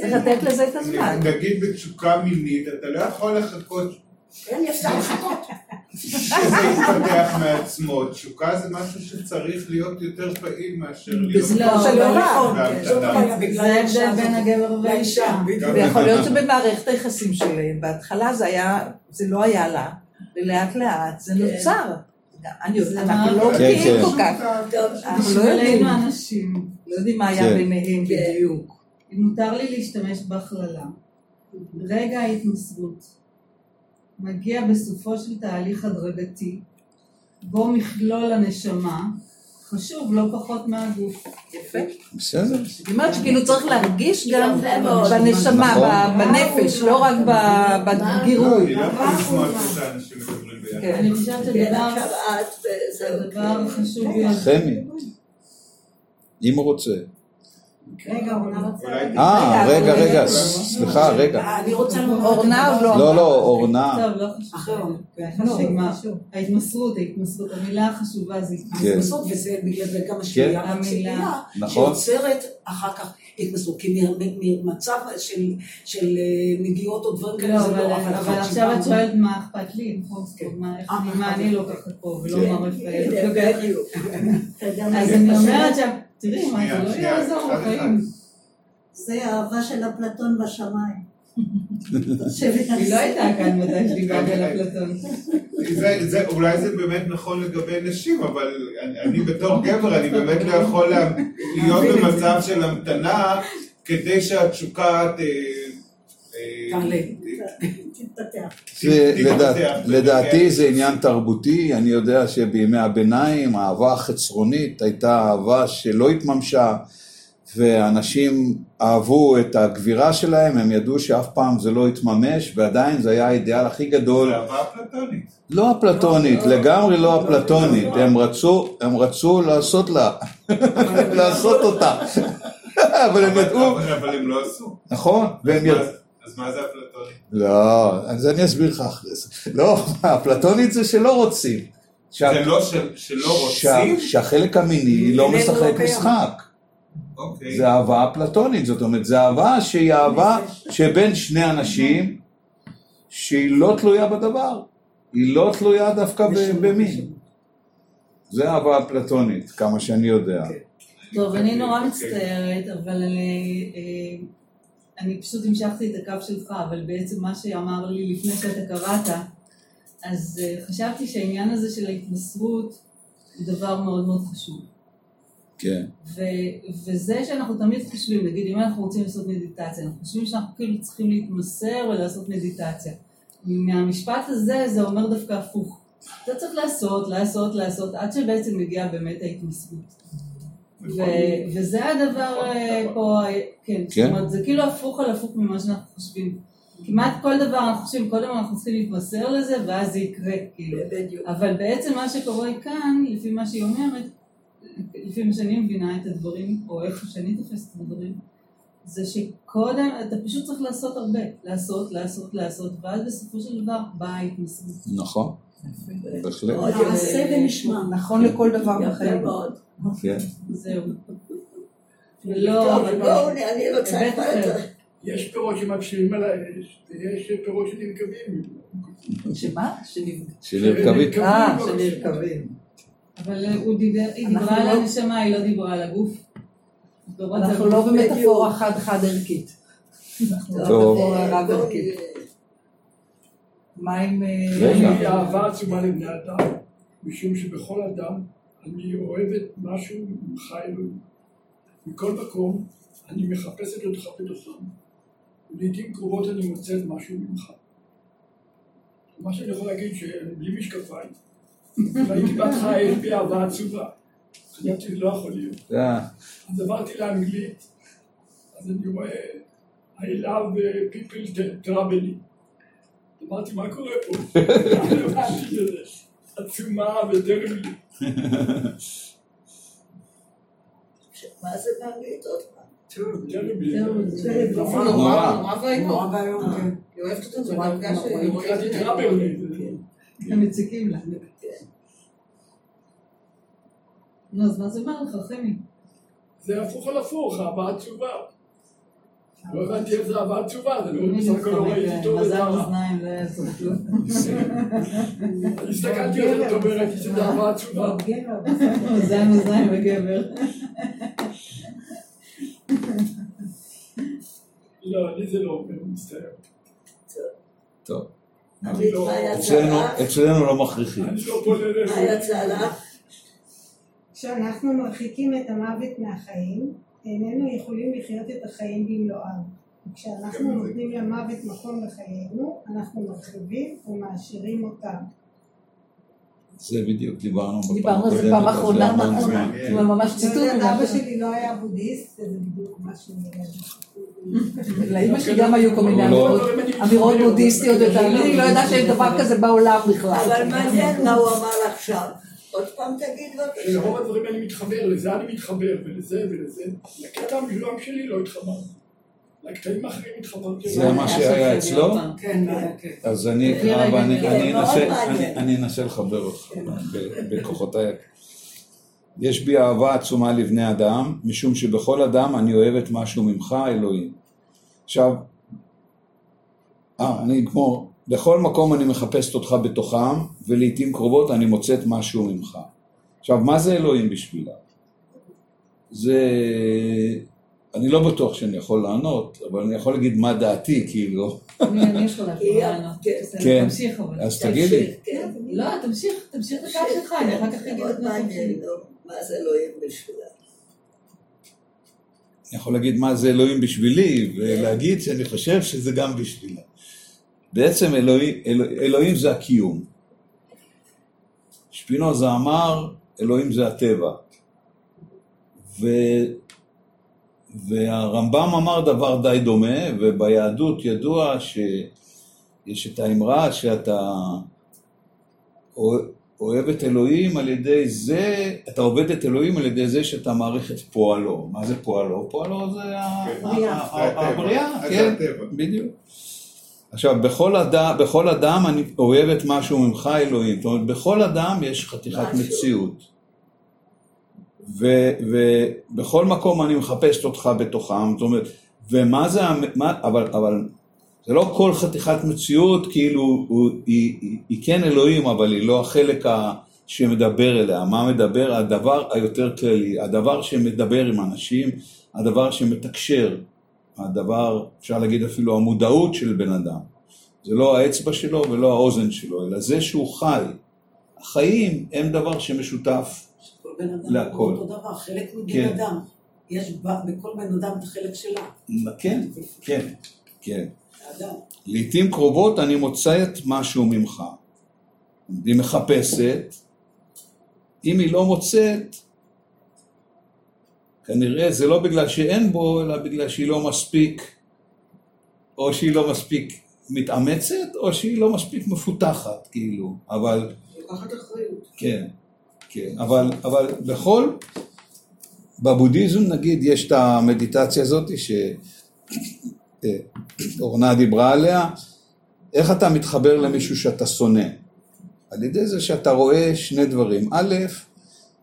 צריך לתת לזה את הזמן. נגיד בתשוקה מינית, אתה לא יכול לחכות כן, אפשר לחכות. שזה יתפתח מעצמו. תשוקה זה משהו שצריך להיות יותר פעיל מאשר להיות... לא, קטן. הבעיה, בגלל זה האישה ההבדל בין. הגבר והאישה. ויכול להיות שבמערכת היחסים שלהם, בהתחלה זה היה, זה לא היה לה, ולאט לאט זה נוצר. אני יודעת, זה אנחנו לא כן, בקיאים כן. כל כך, אנחנו לא יודעים, בשבילנו הנשים. לא יודעים מה היה כן. ביניהם בדיוק. אם מותר לי להשתמש בהכללה, רגע ההתמסרות מגיע בסופו של תהליך הדרגתי, בו מכלול הנשמה חשוב לא פחות מהגוף. יפה. בסדר. זאת אומרת שכאילו צריך להרגיש גם. בנשמה, נכון. ב- בנפש, לא רק ב- בגירוי. אני לא. כן. אני חושבת שהדבר. הדבר כן. החשוב ביותר, חמי, אם הוא רוצה. רגע. אה, רגע, רגע. סליחה, רגע. אני רוצה לומר... אורנה עוד לא לא, לא, אורנה. טוב, לא חשוב. כן, נגמר. חשוב. ההתמסרות, ההתמסרות, המילה החשובה זה התמסרות. כן. התנסות, וזה בגלל זה גם השנייה המילה. והציפייה, נכון. שיוצרת אחר כך התנסות. כי ממצב של- אה, נגיעות או דברים כאלה לא, זה אבל לא, אבל עכשיו את שואלת מה אכפת לי, נכון? כן. מה- אני- לי? לוקחת פה ולא כן. מה רפאל אז אני? אומרת ש... תראי, מה זה לא יעזור אחד בחיים. זה האהבה של אפלטון בשמיים. היא לא הייתה כאן מתי שדיברתי על אפלטון. זה, זה, אולי זה באמת נכון לגבי נשים, אבל אני, בתור גבר, אני באמת לא יכול לה, להיות במצב של המתנה כדי שהתשוקה לדעתי זה עניין תרבותי, אני יודע שבימי הביניים האהבה החצרונית הייתה אהבה שלא התממשה ואנשים אהבו את הגבירה שלהם, הם ידעו שאף פעם זה לא יתממש ועדיין זה היה האידיאל הכי גדול, זה אהבה אפלטונית. לא אפלטונית, לגמרי לא אפלטונית, הם רצו, הם רצו לעשות לה, לעשות אותה, אבל הם ידעו, אבל, הם לא עשו. נכון, והם ידעו, אז מה זה אפלטוני? לא, אז אני אסביר לך אחרי זה. לא, אפלטונית זה שלא רוצים. שה- זה לא של, שלא שה- רוצים? שהחלק המיני לא משחק קיים. משחק. אוקיי. זה אהבה אפלטונית, זאת אומרת, זה אהבה שהיא אהבה שבין שני אנשים שהיא לא תלויה בדבר. היא לא תלויה דווקא ב- במין. זה אהבה אפלטונית, כמה שאני יודע. טוב, אני נורא אוקיי. מצטערת, אבל אני, פשוט המשכתי את הקו שלך, אבל בעצם מה שאמר לי לפני שאתה קראת, אז אה, חשבתי שהעניין הזה של ההתמסרות הוא דבר מאוד מאוד חשוב. כן. ו- וזה שאנחנו תמיד חושבים, נגיד אם אנחנו רוצים לעשות מדיטציה, אנחנו חושבים שאנחנו כאילו צריכים להתמסר ולעשות מדיטציה. מהמשפט הזה זה אומר דווקא הפוך. אתה צריך לעשות, לעשות, לעשות, עד שבעצם מגיעה באמת ההתמסרות. וזה הדבר אה, פה, אה, כן, זאת כן. אומרת, זה כאילו הפוך על הפוך ממה שאנחנו חושבים. כמעט כל דבר אנחנו חושבים, קודם אנחנו צריכים להתמסר לזה, ואז זה יקרה, כאילו. בדיוק. אבל בעצם מה שקורה כאן, לפי מה שהיא אומרת, לפי מה שאני מבינה את הדברים, או איך שאני תופסת את הדברים, זה שקודם, אתה פשוט צריך לעשות הרבה. לעשות, לעשות, לעשות, ואז בסופו של דבר באה ההתמסרות. נכון, בהחלט. יפה. ונשמע. נכון לכל דבר יפה בחיים. מאוד. כן. זהו. טוב, אבל בואו, אני- רוצה. את יש פירות שמקשיבים על האש, ויש פירות שנרקבים. שמה? שנרכבית. אה, שנרכבים. אבל הוא דיבר, היא דיברה על לא- הנשמה, היא לא דיברה על הגוף. אנחנו. לא במטאפורה חד-חד ערכית. אנחנו טוב. במטאפורה רב בואו, ערכית. מה עם... אה, לי אהבה עצומה לבני אדם, משום שבכל אדם אני אוהבת משהו ממך אלוהים. מכל מקום אני מחפשת אותך בתוכם. ולעיתים קרובות אני מוצאת משהו ממך. מה שאני יכול להגיד שאני בלי משקפיים. ראיתי בהתחלה יש בי אהבה עצובה. חשבתי לא יכול להיות. אז עברתי לאנגלית, אז אני רואה I love uh, people traveling. אמרתי, מה קורה פה? עצומה וטרמלי. מה זה באנגלית עוד פעם? זהו, נורא נורא. נורא ואיום. נורא ואיום, כן. היא אוהבת אותו, זה נורא- דרגה נורא- שהיא נורא- רואה. טראברלי. הם מציקים לה. נו, אז מה זה אומר לך, חמי? זה הפוך על הפוך, אהבה עצובה. לא הבנתי איך זה אהבה עצובה, זה לא אני בסך הכל לא ראיתי טוב. אוזניים, לא יעזור כלום. הסתכלתי על זה טוב וראיתי שזה אהבה עצובה. גבר. מזל אוזניים וגבר. לא, לי זה לא אומר, מצטער. טוב. אני לא- אצלנו- לא מכריחים. אני לא. יצא לך? כשאנחנו מרחיקים את המוות מהחיים, איננו יכולים לחיות את החיים במלואם. וכשאנחנו נותנים למוות מקום בחיינו, אנחנו מרחיבים ומעשירים אותם. זה בדיוק, דיברנו בפעם דיברנו על זה הקודמת, פעם אחרונה, זה נכון. זה ממש לא ציטוט. ממה אבא שלי לא היה בודהיסט, וזה בדיוק מה שהוא נראה. לאמא שלי גם היו כל מיני לא. אמירות- בודהיסטיות, אני לא יודעת שיש דבר כזה בעולם בכלל. אבל מעניין מה הוא אמר עכשיו. עוד פעם תגיד בבקשה. לרוב הדברים אני מתחבר, לזה אני מתחבר, ולזה ולזה. לקטע המשולם שלי לא התחברתי. לקטעים האחרים התחברתי. זה מה שהיה אצלו? כן, כן. אז אני אקרא ואני כן, אנסה- לחבר אותך ב- בכוחותיי. יש בי אהבה עצומה לבני אדם, משום שבכל אדם אני אוהבת משהו ממך, אלוהים. עכשיו, אה, אני אגמור. בכל מקום אני מחפשת אותך בתוכם, ולעיתים קרובות אני מוצאת משהו ממך. עכשיו, מה זה אלוהים בשבילה? זה... אני לא בטוח שאני יכול לענות, אבל אני יכול להגיד מה דעתי, כאילו. אני יכולה לענות. כן. בסדר, כן. תמשיך אבל. אז תגידי. כן. לא, תמשיך, תמשיך את הקו שלך, אני אחר כך אגיד את מה שלי. לא? מה זה אלוהים בשבילה. אני יכול להגיד מה זה אלוהים בשבילי, ולהגיד שאני חושב שזה גם בשבילה. בעצם אלוהים, אלוה, אלוהים זה הקיום. שפינוזה אמר, אלוהים זה הטבע. ו, והרמב"ם אמר דבר די דומה, וביהדות ידוע שיש את האמרה שאתה אוהב את אלוהים על ידי זה, אתה עובד את אלוהים על ידי זה שאתה מעריך את פועלו. מה זה פועלו? פועלו זה ה- כן. הבריאה. כן. בדיוק. עכשיו, בכל אדם, בכל אדם אני אוהבת משהו ממך אלוהים. זאת אומרת, בכל אדם יש חתיכת. מציאות. ו- ובכל מקום אני מחפשת אותך בתוכם, זאת אומרת, ומה זה, מה, אבל, אבל זה לא כל חתיכת מציאות, כאילו הוא, היא, היא, היא כן אלוהים, אבל היא לא החלק ה, שמדבר אליה. מה מדבר? הדבר היותר כללי, הדבר שמדבר עם אנשים, הדבר שמתקשר, הדבר, אפשר להגיד אפילו המודעות של בן אדם. זה לא האצבע שלו ולא האוזן שלו, אלא זה שהוא חי. החיים הם דבר שמשותף אדם להכל. אותו דבר, חלק מבן כן. אדם. יש בכל בן אדם את החלק שלה. כן, כן, כן. האדם. לעתים קרובות אני מוצאת משהו ממך. היא מחפשת, אם היא לא מוצאת, כנראה זה לא בגלל שאין בו, אלא בגלל שהיא לא מספיק, או שהיא לא מספיק מתאמצת, או שהיא לא מספיק מפותחת, כאילו, אבל, לוקחת אחריות. כן, כן, אבל, אבל בכל, בבודהיזם נגיד יש את המדיטציה הזאת שאורנה דיברה עליה, איך אתה מתחבר למישהו שאתה שונא? על ידי זה שאתה רואה שני דברים. א',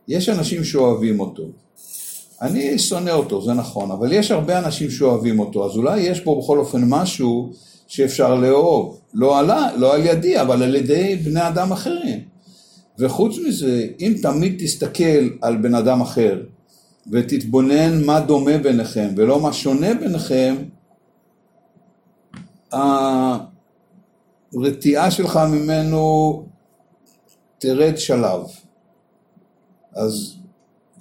יש אנשים שאוהבים אותו. אני שונא אותו, זה נכון, אבל יש הרבה אנשים שאוהבים אותו, אז אולי יש בו בכל אופן משהו שאפשר לאהוב. לא, עלה, לא על ידי, אבל על ידי בני אדם אחרים. וחוץ מזה, אם תמיד תסתכל על בן אדם אחר ותתבונן מה דומה ביניכם ולא מה שונה ביניכם, הרתיעה שלך ממנו תרד שלב. אז,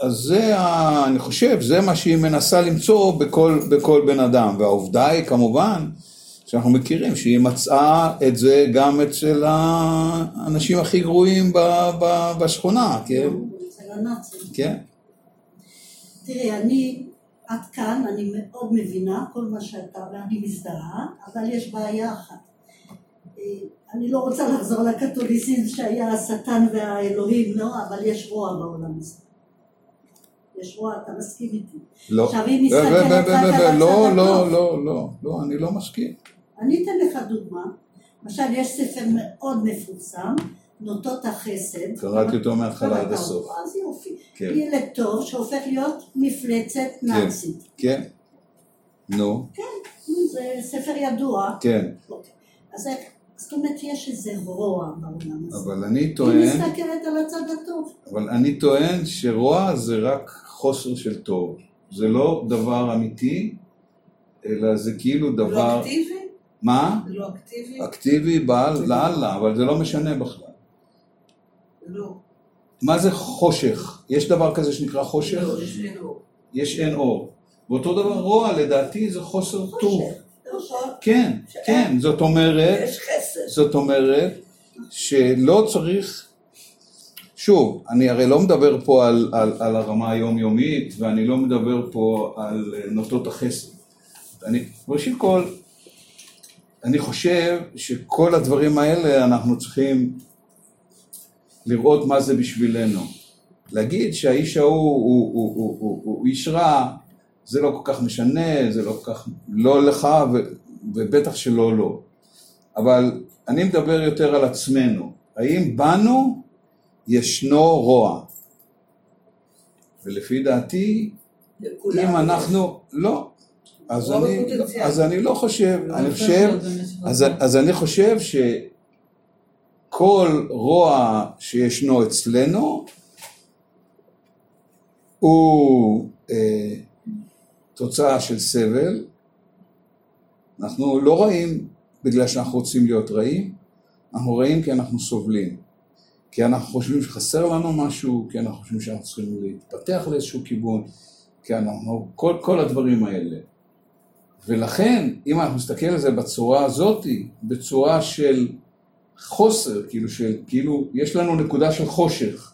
אז זה, ה, אני חושב, זה מה שהיא מנסה למצוא בכל, בכל בן אדם. והעובדה היא כמובן שאנחנו מכירים שהיא מצאה את זה גם אצל האנשים הכי גרועים ב, ב, בשכונה, כן? אצל הנאצים. כן. תראי, אני, עד כאן, אני מאוד מבינה כל מה שאתה ואני מזדהה, אבל יש בעיה אחת. אה, אני לא רוצה לחזור לקתוליסיזם שהיה השטן והאלוהים, לא, אבל יש רוע בעולם הזה. יש רוע, אתה מסכים איתי. לא. עכשיו, ו- מסתכלת רק ו- על הצד לא, הטוב. לא, לא, לא, לא, אני לא מסכים. אני אתן לך דוגמה. למשל, יש ספר מאוד מפורסם, נוטות החסד. קראתי אותו מההתחלה עד הסוף. אז יופי. כן. ילד טוב שהופך להיות מפלצת נאצית. כן. נו, זה ספר ידוע. כן. אוקיי. אז זאת אומרת, יש איזה רוע בעולם הזה. אבל אני היא טוען, מסתכלת על הצד הטוב. אבל אני טוען שרוע זה רק חוסר של טוב. זה לא דבר אמיתי, אלא זה כאילו לא דבר... אקטיבי? מה? לא אקטיבי? אקטיבי בעל לאללה, אבל זה לא משנה בכלל. לא. מה זה חושך? יש דבר כזה שנקרא חושך? לא, יש לי לא. יש אין אור. ואותו דבר רוע, לדעתי, זה חוסר טוב. נכון. כן, כן, זאת אומרת, יש חסד. זאת אומרת שלא צריך, שוב, אני הרי לא מדבר פה על, על, על הרמה היומיומית ואני לא מדבר פה על אה, נוטות החסד. אני, ראשית כל, אני חושב שכל הדברים האלה אנחנו צריכים לראות מה זה בשבילנו. להגיד שהאיש ההוא הוא, הוא, הוא, הוא, הוא, הוא איש רע, זה לא כל כך משנה, זה לא כל כך, לא לך ו, ובטח שלא לו. אבל אני מדבר יותר על עצמנו. האם בנו ישנו רוע? ולפי דעתי, אם אנחנו, לא. אז אני. אז אני לא חושב, לא אני הופך חושב, במשך אז. אז אני חושב שכל רוע שישנו אצלנו הוא אה, תוצאה של סבל. אנחנו לא רעים בגלל שאנחנו רוצים להיות רעים, אנחנו רעים כי אנחנו סובלים. כי אנחנו חושבים שחסר לנו משהו, כי אנחנו חושבים שאנחנו צריכים להתפתח לאיזשהו כיוון, כי אנחנו, כל, כל הדברים האלה. ולכן, אם אנחנו נסתכל על זה בצורה הזאת, בצורה של חוסר, כאילו, של, כאילו יש לנו נקודה של חושך.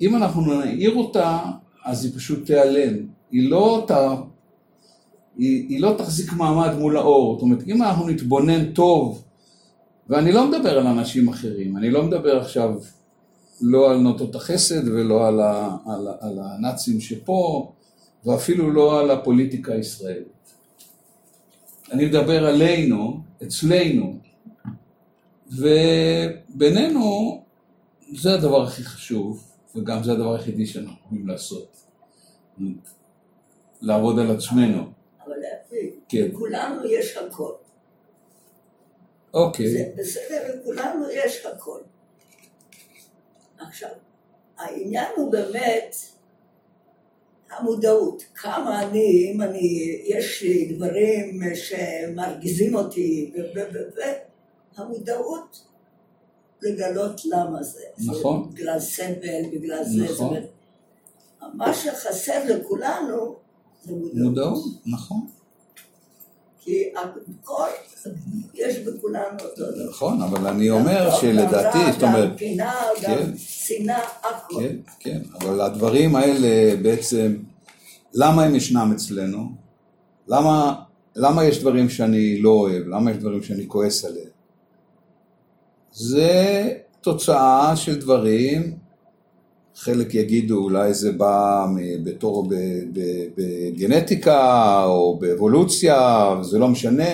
אם אנחנו נעיר אותה, אז היא פשוט תיעלם. היא לא, היא, היא לא תחזיק מעמד מול האור. זאת אומרת, אם אנחנו נתבונן טוב, ואני לא מדבר על אנשים אחרים, אני לא מדבר עכשיו לא על נוטות החסד ולא על, ה, על, על הנאצים שפה, ואפילו לא על הפוליטיקה הישראלית. אני מדבר עלינו, אצלנו, ובינינו זה הדבר הכי חשוב, וגם זה הדבר היחידי שאנחנו יכולים לעשות. לעבוד על עצמנו. כן. לכולנו יש הכל. אוקיי, זה בסדר, לכולנו יש הכל. עכשיו, העניין הוא באמת המודעות. כמה אני, אם אני, יש לי דברים שמרגיזים אותי, ו... ו... ו... ו... המודעות לגלות למה זה. נכון. זה בגלל סבל, בגלל זה. נכון. אומרת, מה שחסר לכולנו זה מודעות. מודעות, נכון. כי הכל, יש בכולנו אותו דבר. נכון, אבל אני אומר שלדעתי, זאת אומרת, גם פינה, כן. גם שנאה, הכל. כן, כן, אבל הדברים האלה בעצם, למה הם ישנם אצלנו? למה, למה יש דברים שאני לא אוהב? למה יש דברים שאני כועס עליהם? זה תוצאה של דברים, חלק יגידו אולי זה בא בתור בגנטיקה או באבולוציה, זה לא משנה,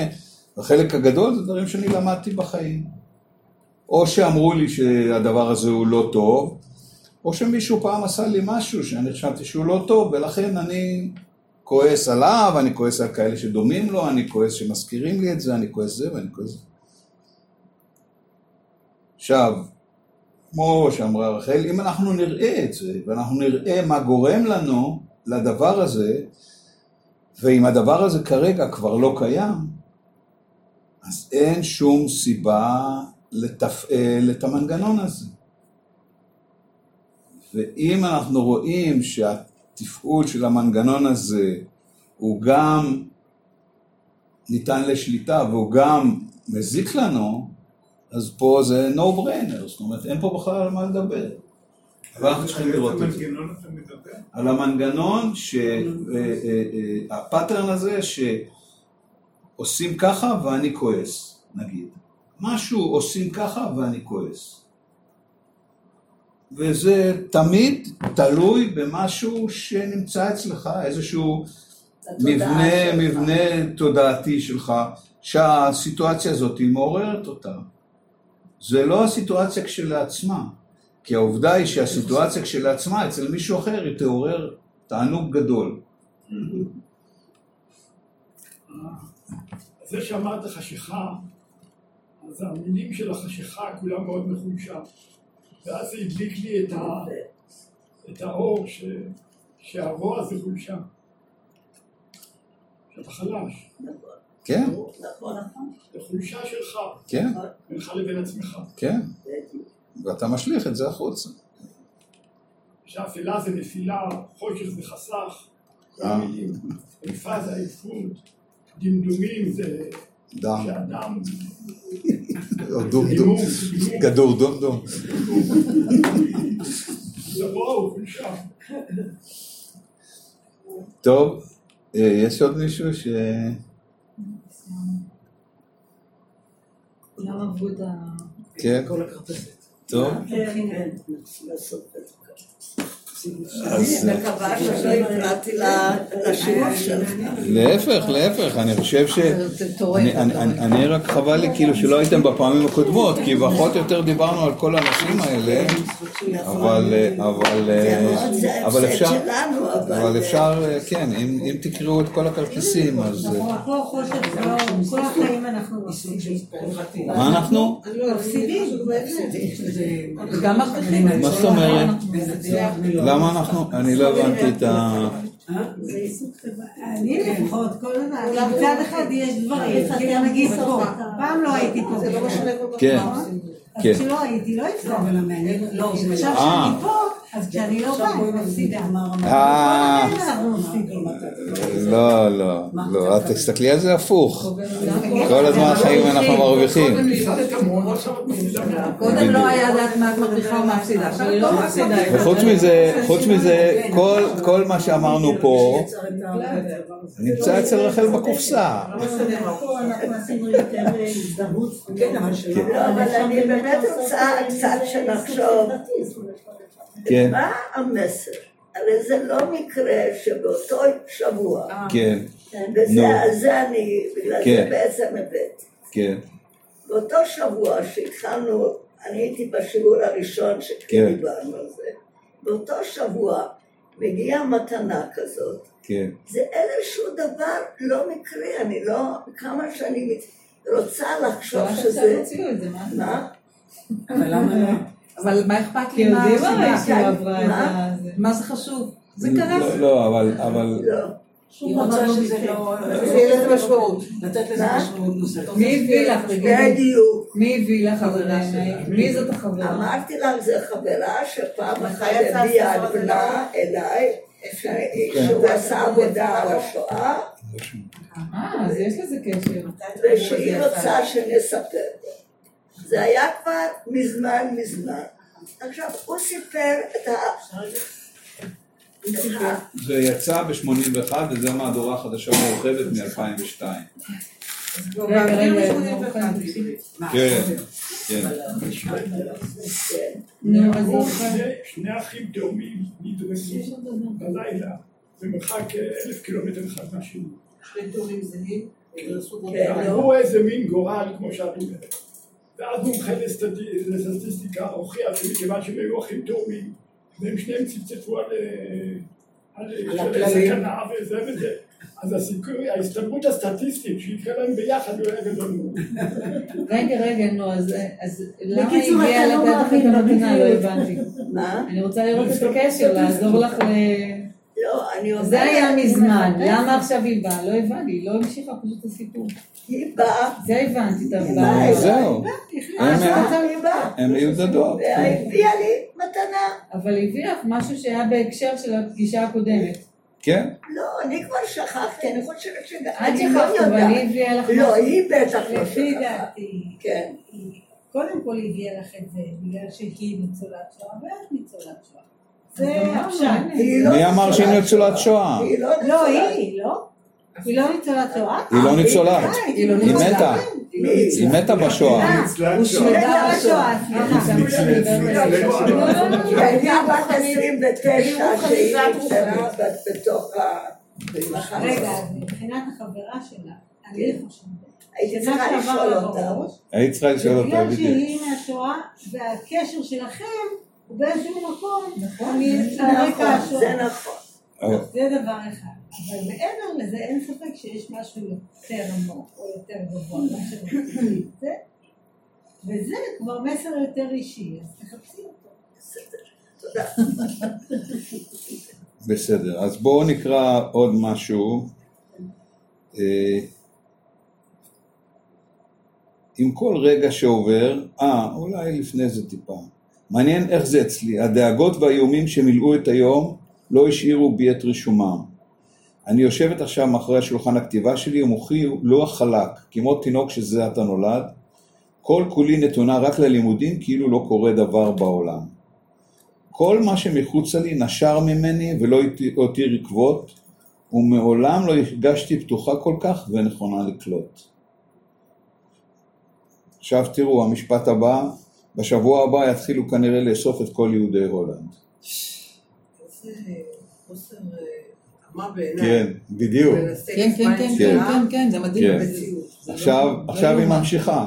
החלק הגדול זה דברים שאני למדתי בחיים. או שאמרו לי שהדבר הזה הוא לא טוב, או שמישהו פעם עשה לי משהו שאני חשבתי שהוא לא טוב, ולכן אני כועס עליו, אני כועס על כאלה שדומים לו, אני כועס שמזכירים לי את זה, אני כועס זה ואני כועס זה. עכשיו, כמו שאמרה רחל, אם אנחנו נראה את זה, ואנחנו נראה מה גורם לנו לדבר הזה, ואם הדבר הזה כרגע כבר לא קיים, אז אין שום סיבה לתפעל את המנגנון הזה. ואם אנחנו רואים שהתפעול של המנגנון הזה הוא גם ניתן לשליטה והוא גם מזיק לנו, אז פה זה no brainer, זאת אומרת אין פה בכלל על מה לדבר. אבל אנחנו צריכים לראות את זה. המנגנון אתה מדבר? על המנגנון, שהפאטרן הזה שעושים ככה ואני כועס, נגיד. משהו עושים ככה ואני כועס. וזה תמיד תלוי במשהו שנמצא אצלך, איזשהו מבנה. מבנה תודעתי שלך, שהסיטואציה הזאת מעוררת אותה. זה לא הסיטואציה כשלעצמה, כי העובדה היא שהסיטואציה כשלעצמה אצל מישהו אחר היא תעורר תענוג גדול. זה שאמרת חשיכה, אז המילים של החשיכה כולה מאוד מחולשה. ואז זה הדליק לי את, ה, את האור ש, שהרוע זה חולשה. שאתה חלש. נכון, כן, נכון, נכון. זה חולשה שלך, כן, בינך לבין עצמך. כן. ואתה משליך את זה החוצה. שאפלה זה נפילה, חושך זה חסך, אה. עייפה זה עייפות, דמדומים זה דם, שאדם, או דום דום, כדור דום דום. טוב, אה, יש עוד מישהו ש... כולם עברו את ה... כן, כל הכרטסת. טוב. אז- מקווה שלא הפרעתי לשיעור שלך. להפך, להפך, אני חושב ש... אני- רק חבל לי כאילו שלא הייתם בפעמים הקודמות, כי פחות או יותר דיברנו על כל הנושאים האלה, אבל, אה, אבל, אה, אפשר, אבל... אפשר, אה, כן, אם אם תקראו את כל הכרטיסים, אז... אה, לא, כל החיים אנחנו מפסידים. מה אנחנו? מפסידים. וגם מרוויחים. מה זאת אומרת? למה אנחנו? אני לא הבנתי את ה... זה עיסוק חברה. אני לפחות, כל הזמן, מצד אחד יש דברים, נגיד פה, פעם לא הייתי פה. זה לא משנה כל כך כן, כן. כשלא הייתי, לא הפסדתי. לא, זה עכשיו אה. שאני פה, אז כשאני לא באה, אני מפסידה. אה. לא, לא, לא, את תסתכלי על זה הפוך. כל הזמן החיים אנחנו מרוויחים. קודם לא היה לדעת מה את מרוויחה או מפסידה, עכשיו את לא מפסידה. וחוץ מזה, חוץ מזה, כל, כל מה שאמרנו פה נמצא אצל רחל בקופסה. יותר הזדהות. כן, אבל. לא, אבל אני באמת רוצה קצת שנחשוב כן, מה המסר. הרי זה לא מקרה שבאותו שבוע, כן, וזה נו. על זה אני, בגלל זה כן. בעצם הבאתי. כן, באותו שבוע שהתחלנו, אני הייתי בשיעור הראשון כן. שכן דיברנו על זה, באותו שבוע מגיעה מתנה כזאת, כן. זה איזשהו דבר לא מקרי, אני לא, כמה שאני רוצה לחשוב שזה... עכשיו הוציאו את זה, מה? מה? אבל למה לא? אבל מה אכפת לי מה יודעים הרי הסיבה? שהיא עברה את מה? זה. מה זה חשוב? זה קרה. לא, לא, אבל, אבל, לא. היא רוצה שזה לא... שיהיה לזה משמעות. לתת לזה מה? משמעות נוספת. מי הביא לך? בדיוק. מי הביא לך חברה? מי זאת החברה? אמרתי לך, זו חברה שפעם אחת הביאה הזה? בנה אליי, שהוא עשה עבודה על השואה, אה, אז יש לזה קשר. ושהיא רוצה שנספר לו. זה היה כבר מזמן מזמן. עכשיו, הוא סיפר את ה... זה יצא ב-81 וזו מהדורה חדשה מורחבת מ-2002. רגע, רגע, כן, כן. כן. הוא- שני- אחים תאומים נדרסו בלילה במרחק אלף קילומטר אחד מהשני. שני תאומים זהים, כן. אמרו איזה מין גורל, כמו שאת אומרת. ואז מומחה לסטטי- לסטטיסטיקה הוכיח שמכיוון שהם היו אחים תאומים, והם שניהם צפצפו על אה, על אה. סכנה וזה וזה, אז הסיכוי, ההסתברות הסטטיסטית שיקרה להם ביחד הוא היה גדול מאוד. רגע, רגע, נו, אז אז למה אתה לא לתת לך את? לא. הבנתי. מה? אני רוצה לראות את הקשר, לעזור לך ל... אני אומרת... זה היה מזמן. למה עכשיו היא באה? לא הבנתי, היא לא המשיכה פשוט את הסיפור. היא באה, זה הבנתי, את היא הבעיה. באה, זהו, הם- היא באה, הם היו דדות. והביאה לי מתנה. אבל היא הביאה לך משהו שהיה בהקשר של הפגישה הקודמת. כן, לא, אני כבר שכחתי, אני חושבת שגם... את לא שכחת, אבל. היא הביאה לך לא. היא בטח לא לפי שכחה. דעתי, כן. קודם כל היא הביאה לך את זה בגלל שהיא ניצולת שואה ואת ניצולת שואה. זה הפשט. לא מי אמר שהיא ניצולת שואה? היא לא לא, ניצולת. היא, לא? היא לא ניצולת שואה? היא לא ניצולת, היא לא. מתה? היא מתה בשואה. ניצלת ניצולת שואה. שואה, סליחה. הייתה בת 29 שהיא בתוך המחנה. רגע, מבחינת החברה שלה, אני חושבת. הייתי צריכה לשאול אותה. היית צריכה לשאול אותה בגלל בדיוק. שהיא מהשואה, והקשר שלכם הוא באיזשהו מקום, נכון. אני- רקע נכון. זה נכון. אבל- זה דבר אחד. אבל מעבר לזה אין ספק שיש משהו יותר עמוק או יותר גבוה, שמחפשים את זה, וזה כבר מסר יותר אישי, אז תחפשי אותו. תודה. בסדר, אז בואו נקרא עוד משהו. אה, עם כל רגע שעובר, אה, אולי לפני זה טיפה. מעניין איך זה אצלי, הדאגות והאיומים שמילאו את היום לא השאירו בי את רישומם. אני יושבת עכשיו מאחורי השולחן הכתיבה שלי ומוחי לוח חלק, כמו תינוק שזה עתה נולד. כל כולי נתונה רק ללימודים כאילו לא קורה דבר בעולם. כל מה שמחוצה לי נשר ממני ולא הותיר עקבות, ומעולם לא הרגשתי פתוחה כל כך ונכונה לקלוט. עכשיו תראו, המשפט הבא, בשבוע הבא יתחילו כנראה לאסוף את כל יהודי הולנד. אה. כן, בדיוק. כן, כן, כן, כן, כן, כן, זה מדהים. כן. לא- עכשיו, לא עכשיו היא. ממשיכה.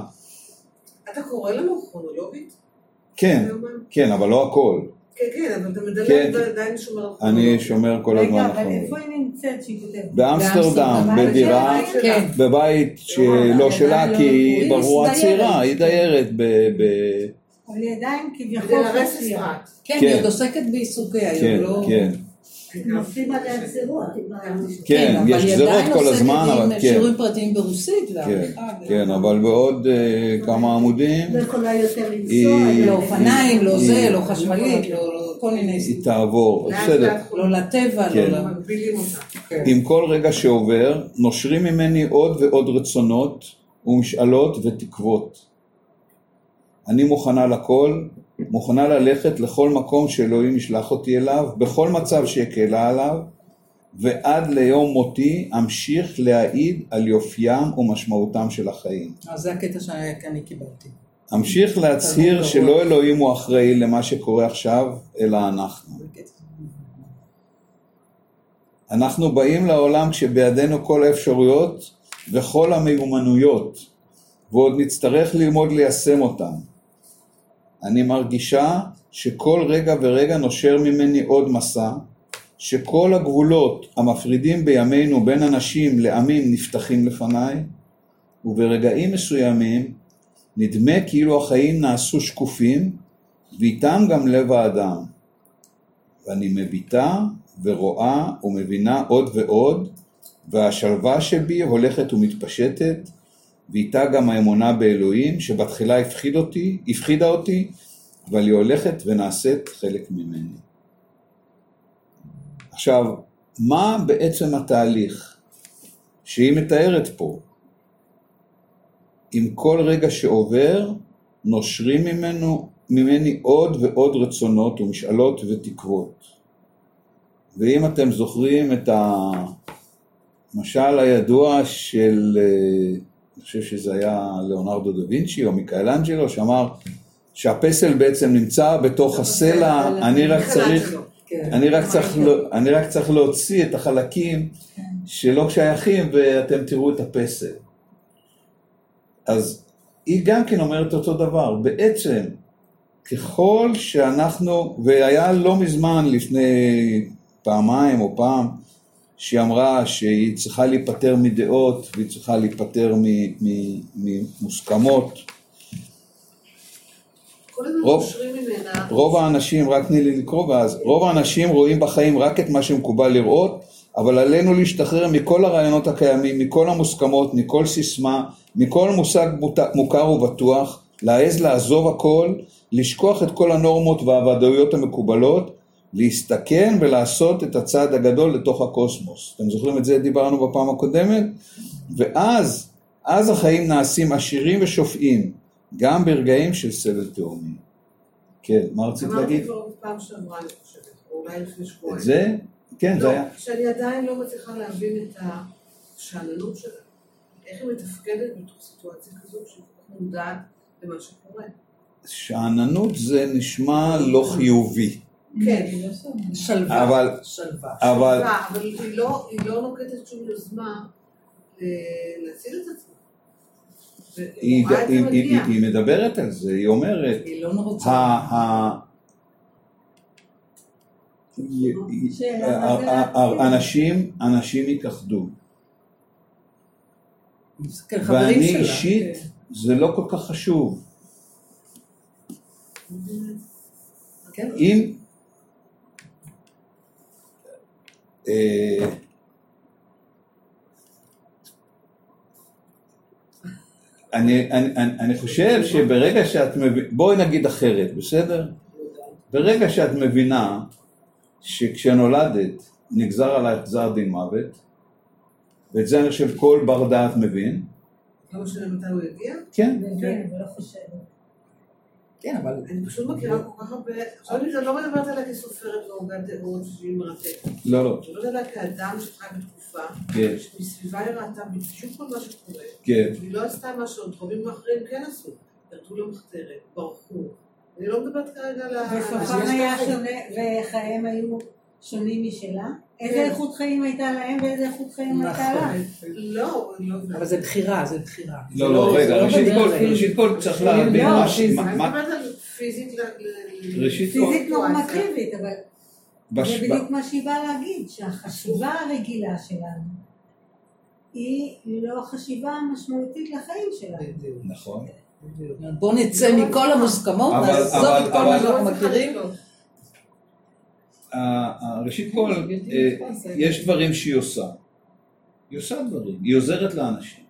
אתה קורא לנו כרונולוגית? כן. כן, אבל לא הכל. כן, כן, אבל אתה מדלג כן. ועדיין שומר. אני שומר כל הזמן רגע, אבל. איפה היא נמצאת שהיא כותבת? באמסטרדם. בדירה, כן. בבית שלא עדיין שלה, לא- כי היא דיירת. צעירה, היא דיירת אבל היא עדיין כביכול. אסטרט. כן, כן. היא עוד עוסקת בעיסוקיה, היא כן, לא... כן, נופלים עליה גזירות. כן, אבל יש היא גזירות עדיין כל עוסקת הזמן, עם אבל כן, שיעורים פרטיים ברוסית כן. כן, אבל בעוד אה, כמה עמודים לא יכולה יותר לנסוע. לא אופניים, לא זה, לא חשמלית, לא לא- כל מיני... היא תעבור, בסדר. לא לטבע, כן. לא. מגבילים אותה. כן. עם כל רגע שעובר, נושרים ממני עוד ועוד רצונות ומשאלות ותקוות. אני מוכנה לכל, מוכנה ללכת לכל מקום שאלוהים ישלח אותי אליו, בכל מצב שיקלה עליו, ועד ליום מותי אמשיך להעיד על יופיים ומשמעותם של החיים. אז זה הקטע שאני קיבלתי. אמשיך להצהיר שלא אלוהים הוא אחראי למה שקורה עכשיו, אלא אנחנו. אנחנו באים לעולם כשבידינו כל האפשרויות וכל המיומנויות, ועוד נצטרך ללמוד ליישם אותן. אני מרגישה שכל רגע ורגע נושר ממני עוד מסע, שכל הגבולות המפרידים בימינו בין אנשים לעמים נפתחים לפניי, וברגעים מסוימים נדמה כאילו החיים נעשו שקופים, ואיתם גם לב האדם. ואני מביטה ורואה ומבינה עוד ועוד, והשלווה שבי הולכת ומתפשטת, ואיתה גם האמונה באלוהים, שבתחילה הפחיד אותי, הפחידה אותי, אבל היא הולכת ונעשית חלק ממני. עכשיו, מה בעצם התהליך שהיא מתארת פה? עם כל רגע שעובר, נושרים ממנו, ממני עוד ועוד רצונות ומשאלות ותקוות. ואם אתם זוכרים את המשל הידוע של, אה, אני חושב שזה היה ליאונרדו דה וינצ'י או מיקאלנג'לו, שאמר שהפסל בעצם נמצא בתוך הסלע, אני רק צריך, כן. אני רק צריך, לא- אני רק צריך להוציא את החלקים שלא שייכים ואתם תראו את הפסל. אז היא גם כן אומרת אותו דבר, בעצם ככל שאנחנו, והיה לא מזמן לפני פעמיים או פעם, שהיא אמרה שהיא צריכה להיפטר מדעות והיא צריכה להיפטר מ- מ- ממוסכמות. רוב-. רוב האנשים, רק תני לי לקרוא ואז, רוב האנשים רואים בחיים רק את מה שמקובל לראות, אבל עלינו להשתחרר מכל הרעיונות הקיימים, מכל המוסכמות, מכל סיסמה, מכל מושג מוכר ובטוח, להעז לעזוב הכל, לשכוח את כל הנורמות והוודאויות המקובלות, להסתכן ולעשות את הצעד הגדול לתוך הקוסמוס. אתם זוכרים את זה דיברנו בפעם הקודמת? ואז, אז החיים נעשים עשירים ושופעים, גם ברגעים של סבל תהומי. כן, מה רצית אמרתי להגיד? כבר פעם שעברה, אני חושבת, או אולי לפני שבועיים. את זה? כן, זה לא, היה. שאני עדיין לא מצליחה להבין את השאננות שלה. איך היא מתפקדת בתוך סיטואציה כזו שהיא כל כך מודעת למה שקורה. שאננות זה נשמע לא חיובי, כן, שלווה. אבל, שלווה. אבל, שלווה, אבל היא לא- היא לא נוקטת שום יוזמה אה, להציל את עצמה. היא, היא. היא, היא מדברת על זה, היא אומרת, היא לא רוצה. אנשים, אנשים יתאחדו, כן, ואני שלה. אישית, כן. זה לא כל כך חשוב, כן. אם, אה, אני, אני, אני, אני חושב שברגע שאת מבינה, בואי נגיד אחרת, בסדר? ברגע שאת מבינה שכשנולדת נגזר עלייך גזר דין מוות, ואת זה אני חושב כל בר דעת מבין, לא משנה מתי הוא יגיע. כן, מבין, ולא חושבת. כן, אבל אני פשוט מכירה כל כך הרבה, עכשיו אני לא מדברת עליה כסופרת והוגת דעות שהיא מרתקת. לא, לא, אני מדברת עליה כאדם שחי בתקופה, כן, שמסביבה היא ראתה בדיוק כל מה שקורה, כן, והיא לא עשתה מה שעוד רבים אחרים כן עשו. ירדו למחתרת, ברחו. אני לא מדברת כרגע על ה... ושופן היה שונה, וחייהם היו שונים משלה? איזה איכות חיים הייתה להם ואיזה איכות חיים הייתה לה? לא, אני לא. אבל זה בחירה, זה בחירה. זה לא, לא, רגע, זה ראשית כל. ראשית כל צריך להבין לא, מה- מדברת על פיזית פיזית נורמטיבית, אבל זה בדיוק מה שהיא באה להגיד, שהחשיבה הרגילה שלנו היא לא החשיבה המשמעותית לחיים שלנו. נכון. בוא נצא מכל המוסכמות, נעזוב את כל מה שאנחנו מכירים. ראשית כל, אה, יש דברים שהיא עושה. היא עושה דברים, היא עוזרת לאנשים.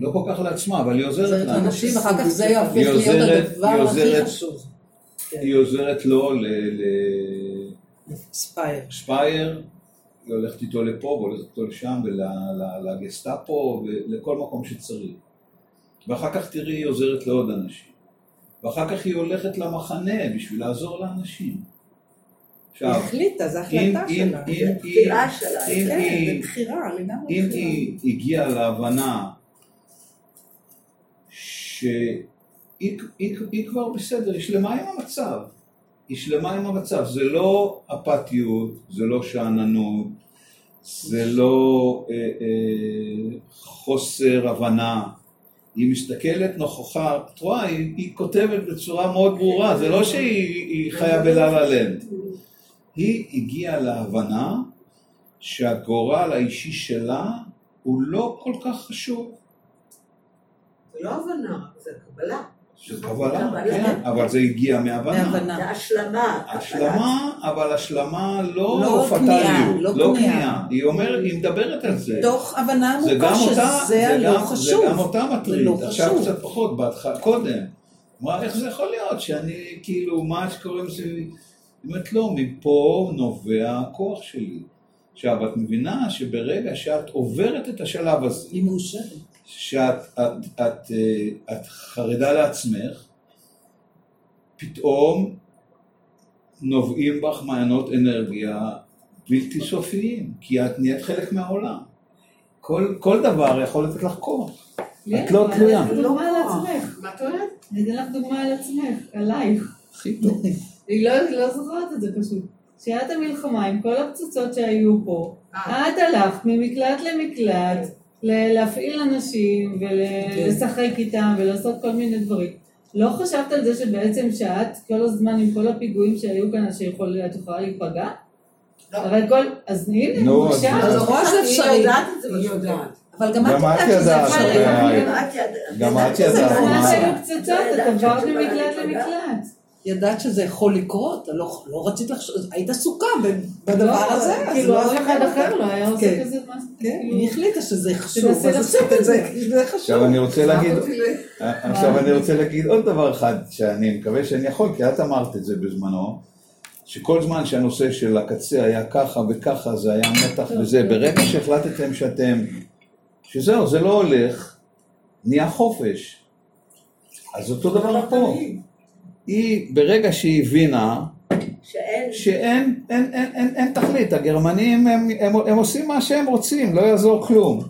לא כל כך לעצמה, אבל היא עוזרת לאנשים. אחר כך זה יהפך להיות הדבר הכי חשוב. היא עוזרת לו ל- ספייר. לספייר, היא הולכת איתו לפה והולכת איתו לשם ולגסטאפו ולכל מקום שצריך. ואחר כך תראי, היא עוזרת לעוד אנשים. ואחר כך היא הולכת למחנה בשביל לעזור לאנשים. היא עכשיו, החליטה, זו החלטה שלה. היא- בחירה שלה. כן, היא- זה בחירה, לגמרי אם. היא הגיעה להבנה שהיא היא, היא כבר בסדר, היא שלמה עם המצב. היא שלמה עם המצב. זה לא אפתיות, זה לא שאננות, זה לא אה, אה, חוסר הבנה. היא מסתכלת נוכחה, את רואה, היא, היא כותבת בצורה מאוד ברורה, זה לא שהיא היא חיה בלה לנד. היא הגיעה להבנה שהגורל האישי שלה הוא לא כל כך חשוב. זה לא הבנה, זה קבלה. זה קבלה. כן, אבל זה הגיע מהבנה. מהבנה. זה השלמה. השלמה, אבל השלמה לא לא פטאליות, לא לא כניעה. כניעה. היא אומרת, היא מדברת על זה. מתוך הבנה עמוקה שזה זה הלא גם- זה חשוב. גם אותה זה מטריד. לא עכשיו חשוב. קצת פחות, בהתחלה, קודם. אמרה, איך זה יכול להיות שאני, כאילו, מה שקוראים לזה... היא אומרת, לא, מפה נובע הכוח שלי. עכשיו, את מבינה שברגע שאת עוברת את השלב הזה, היא מאושרת. שאת את, את, אה, את חרדה לעצמך, פתאום נובעים בך מעיינות אנרגיה בלתי סופיים, כי את נהיית חלק מהעולם. כל, כל דבר יכול לתת לך כוח. את לא תלויה. אני אתן לך דוגמה על עצמך. מה את אומרת? אני אתן לך דוגמה על עצמך, עלייך. הכי טוב. היא לא, לא זוכרת את זה פשוט. כשהייתה המלחמה עם כל הפצצות שהיו פה, אה. את הלכת ממקלט למקלט להפעיל אנשים ולשחק איתם ולעשות כל מיני דברים. לא חשבת על זה שבעצם שאת כל הזמן עם כל הפיגועים שהיו כאן, שיכול- את יכולה להיפגע? לא. הרי כל... אז הנה, נו, בבקשה. אז- רואה שזה היא אפשרי. יודעת את זה היא. יודעת. אבל גם את גם את יודעת שזה יודעת, אפשרי. אה, גם את ידעת. גם את זה ידעת. בזמן מה- שהיו פצצות, את עברת ממקלט. למקלט. ידעת שזה יכול לקרות, לא, לא רצית לחשוב, היית עסוקה ב- בדבר הזה, אז כאילו לא אף אחד אחר. לא היה עושה כן. כזה מה... כן, כאילו- היא החליטה שזה חשוב, תנסי אז לעשות עשית את זה, זה. כי זה חשוב. עכשיו אני רוצה להגיד, עכשיו אני רוצה להגיד עוד דבר אחד, שאני מקווה שאני יכול, כי את אמרת את זה בזמנו, שכל זמן שהנושא של הקצה היה ככה וככה, זה היה מתח וזה, ברגע שהחלטתם שאתם, שזהו, זה לא הולך, נהיה חופש. אז אותו דבר פה. היא, ברגע שהיא הבינה שאין... שאין אין, אין, אין, אין תכלית, הגרמנים הם, הם, הם עושים מה שהם רוצים, לא יעזור כלום.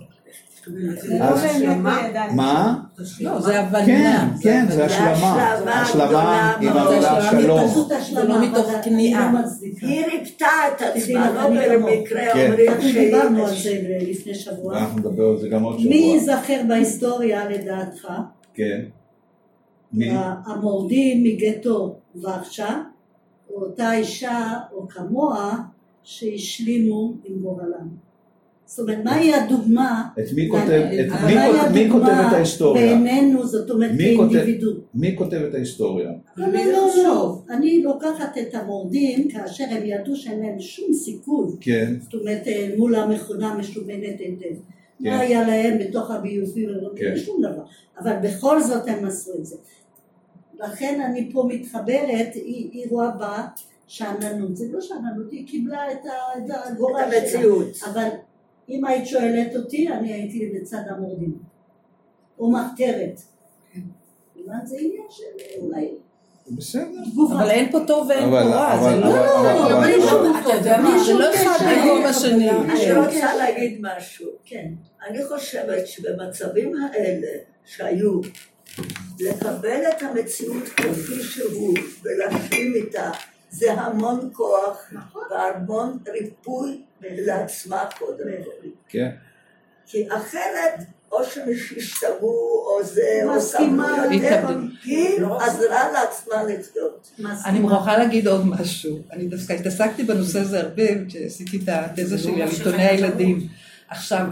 זה לא אז-. מה? לא, זה הבנה. כן, כן. זה השלמה. השלמה עם. המילה שלום. זה לא מתוך כניעה. היא ריפתה את עצמה, לא. במקרה כן. אומרים אנחנו שהיא... דיברנו על זה לפני שבוע. ואנחנו נדבר על זה גם עוד מי שבוע. ייזכר בהיסטוריה לדעתך? כן. המורדים מגטו ורשה, או אותה אישה או כמוה שהשלימו עם גורלם. זאת אומרת, מהי הדוגמה? את מי כותב, את מי כותב- מי כותב הדוגמה את ההיסטוריה? בעינינו, זאת אומרת, כאינדיבידו. מי כותב את ההיסטוריה? לא, לא, לא, לא. אני לוקחת את המורדים כאשר הם ידעו שאין להם שום סיכוי. כן. זאת אומרת, אה, מול המכונה משומנת היטב. כן. מה היה להם בתוך הביופים, לא כן. שום דבר. אבל בכל זאת הם עשו את זה. לכן אני פה מתחברת, היא, היא רואה בה שאננות. זה לא שאננות, היא קיבלה את את הגורל את שלה. המציאות. אבל אם היית שואלת אותי, אני הייתי בצד המורדים. או מחתרת. הבנת? זה עניין של אולי בסדר. אבל אין פה טוב ואין פה רע, זה לא... לא, אבל- בלי שום- אתה יודע מה, זה לא אחד. במקום השני. אני רוצה. להגיד משהו. כן. אני חושבת שבמצבים האלה שהיו לקבל את המציאות כפי שהוא ולהשלים איתה, זה המון כוח והמון ריפוי לעצמה קודם כל. כן. כי אחרת, או שישתגעו, או זה, או. שמו יותר. היא עזרה לעצמה לחיות. אני מוכרחה להגיד עוד משהו. אני דווקא התעסקתי בנושא הזה הרבה כשעשיתי את התזה שלי על עיתוני הילדים. עכשיו,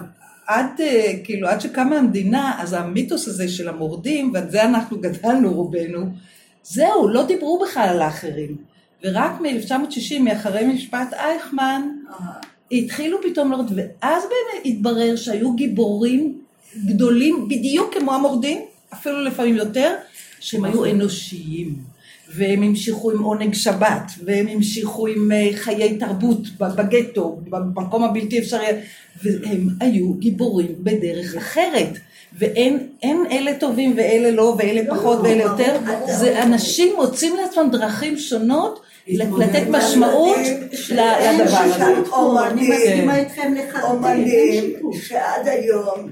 עד, אה, כאילו, עד שקמה המדינה, אז המיתוס הזה של המורדים, ועל זה אנחנו גדלנו רובנו, זהו, לא דיברו בכלל על האחרים. ורק מ-1960, מאחרי משפט אייכמן, התחילו פתאום לראות, ואז באמת התברר שהיו גיבורים גדולים, בדיוק כמו המורדים, אפילו לפעמים יותר, שהם היו אנושיים. והם המשיכו עם עונג שבת, והם המשיכו עם אה, חיי תרבות בגטו, במקום הבלתי אפשרי, והם היו גיבורים בדרך אחרת. ואין אין אלה טובים ואלה לא, ואלה פחות ואלה יותר, זה אנשים מוצאים לעצמם דרכים שונות לתת משמעות לדבר הזה. אני מסכימה איתכם לחלוטין. אין אומנים שיתוף. שעד היום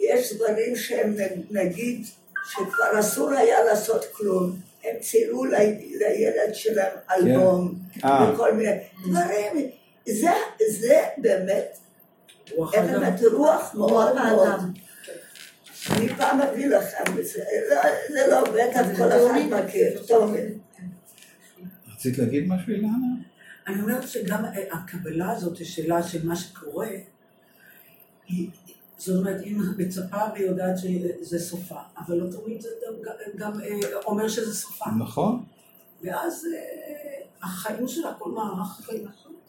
יש דברים שהם נגיד שכבר אסור היה לעשות כלום. הם ציירו ל- לילד שלהם אלבום אה. וכל מיני דברים. זה, זה באמת, רוח מאוד מאוד. אני פעם אביא לכם זה, לא- זה לא בטח כל אחד מכיר, טוב. רצית להגיד משהו, אילנה? אני אומרת שגם אה, הקבלה הזאת, השאלה של מה שקורה, היא, זאת אומרת, היא מצפה ויודעת שזה סופה, אבל לא תמיד זה גם, גם אה, אומר שזה סופה. נכון. ואז אה, החיים שלה, כל מערך החיים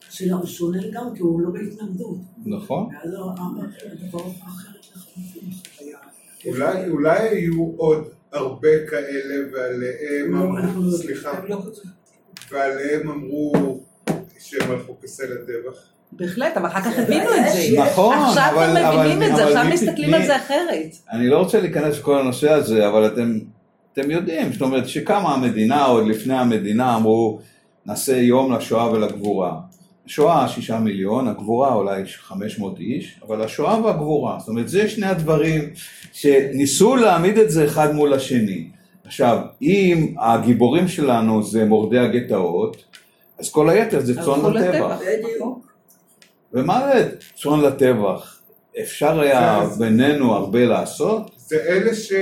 שלה הוא שונה לגמרי, כי הוא לא בהתנגדות. נכון. ואז הדבר אחרת לחלוטין. אולי, אולי היו עוד הרבה כאלה ועליהם לא, אמרו, לא- סליחה, לא- ועליהם אמרו שהם הלכו כסלע טבח. בהחלט, אבל אחר כך הבינו את זה. נכון, עכשיו אבל- כבר מבינים את זה, עכשיו מסתכלים על זה אחרת. אני לא רוצה להיכנס לכל הנושא הזה, אבל אתם, אתם יודעים, זאת אומרת שקמה המדינה, עוד לפני המדינה, אמרו, נעשה יום לשואה ולגבורה. השואה שישה מיליון, הגבורה אולי 500 איש, אבל השואה והגבורה, זאת אומרת, זה שני הדברים שניסו להעמיד את זה אחד מול השני. עכשיו, אם הגיבורים שלנו זה מורדי הגטאות, אז כל היתר זה צאן. לטבח. בדיוק. ומה זה צאן לטבח? אפשר היה בינינו הרבה לעשות? זה אלה ש...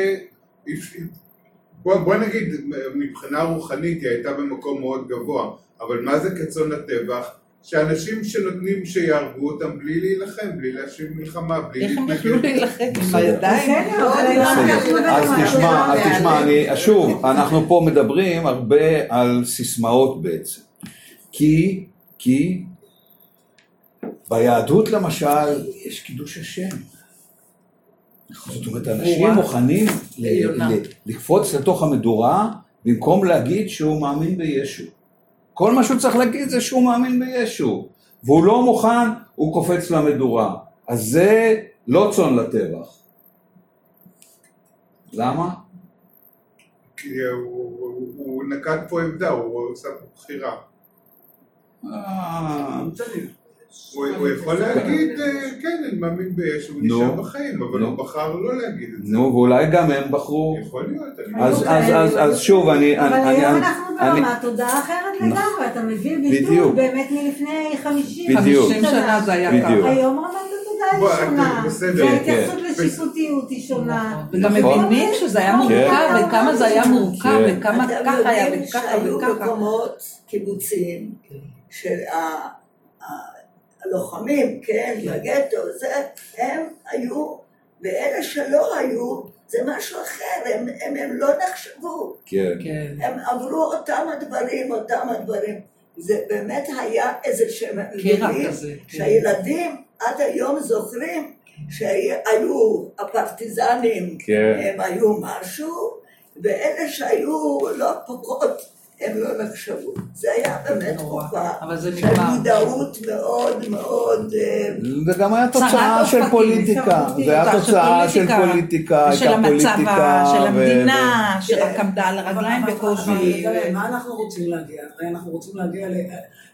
בוא, בוא נגיד, מבחינה רוחנית היא הייתה במקום מאוד גבוה, אבל מה זה כצאן לטבח? שאנשים שנותנים שיהרגו אותם בלי להילחם, בלי להשיב מלחמה, בלי... איך הם בלי- יכלו להילחם אנחנו בסדר. אז. תשמע, אז תשמע, אני, שוב, אנחנו פה מדברים הרבה על סיסמאות בעצם. כי, כי ביהדות למשל יש קידוש השם. זאת אומרת, אנשים. מוכנים לקפוץ לתוך המדורה במקום להגיד שהוא מאמין בישו. כל מה שהוא צריך להגיד זה שהוא מאמין בישו. והוא לא מוכן, הוא קופץ למדורה. אז זה לא צאן לטבח. למה? כי הוא, הוא, הוא נקט פה עמדה, הוא עושה פה בחירה. אה, הוא, הוא יכול להגיד, אה, כן, אני מאמין בישו, הוא. נשאר בחיים, אבל. הוא בחר לא להגיד את זה. נו, ואולי גם הם בחרו. יכול להיות. אז, לא אז, יודע. אז, אז שוב, אני... אבל אני- היום אנחנו ברמת תודעה אחרת לגמרי, אתה מביא בדיוק. ביטוי באמת מלפני 50 בדיוק. 50 שנה זה היה בדיוק. ככה. היום רמת התודעה היא שונה, בסדר, וההתייחסות כן. לשיפוטיות היא שונה. וגם נכון. מבינים שזה היה כן. מורכב, וכמה זה היה מורכב, כן. וכמה ככה היה, וככה וככה. מקומות, קיבוצים, שהלוחמים, כן, בגטו, זה, הם היו, ואלה שלא היו, זה משהו אחר, הם, הם, הם לא נחשבו, כן. כן. הם עברו אותם הדברים, אותם הדברים. זה באמת היה איזה שהם מילים כזה, כן. שהילדים עד היום זוכרים שהיו הפרטיזנים, כן. הם היו משהו, ואלה שהיו לא פחות, הם לא נחשבו. זה היה באמת. תקופה של. מודעות מאוד מאוד... אה, זה גם היה תוצאה של פוליטיקה, זה היה תוצאה של פוליטיקה, פוליטיקה, של המצב. של המדינה, שרק עמדה על הרגליים בקושי. מה אנחנו רוצים להגיע? הרי אנחנו רוצים להגיע ל-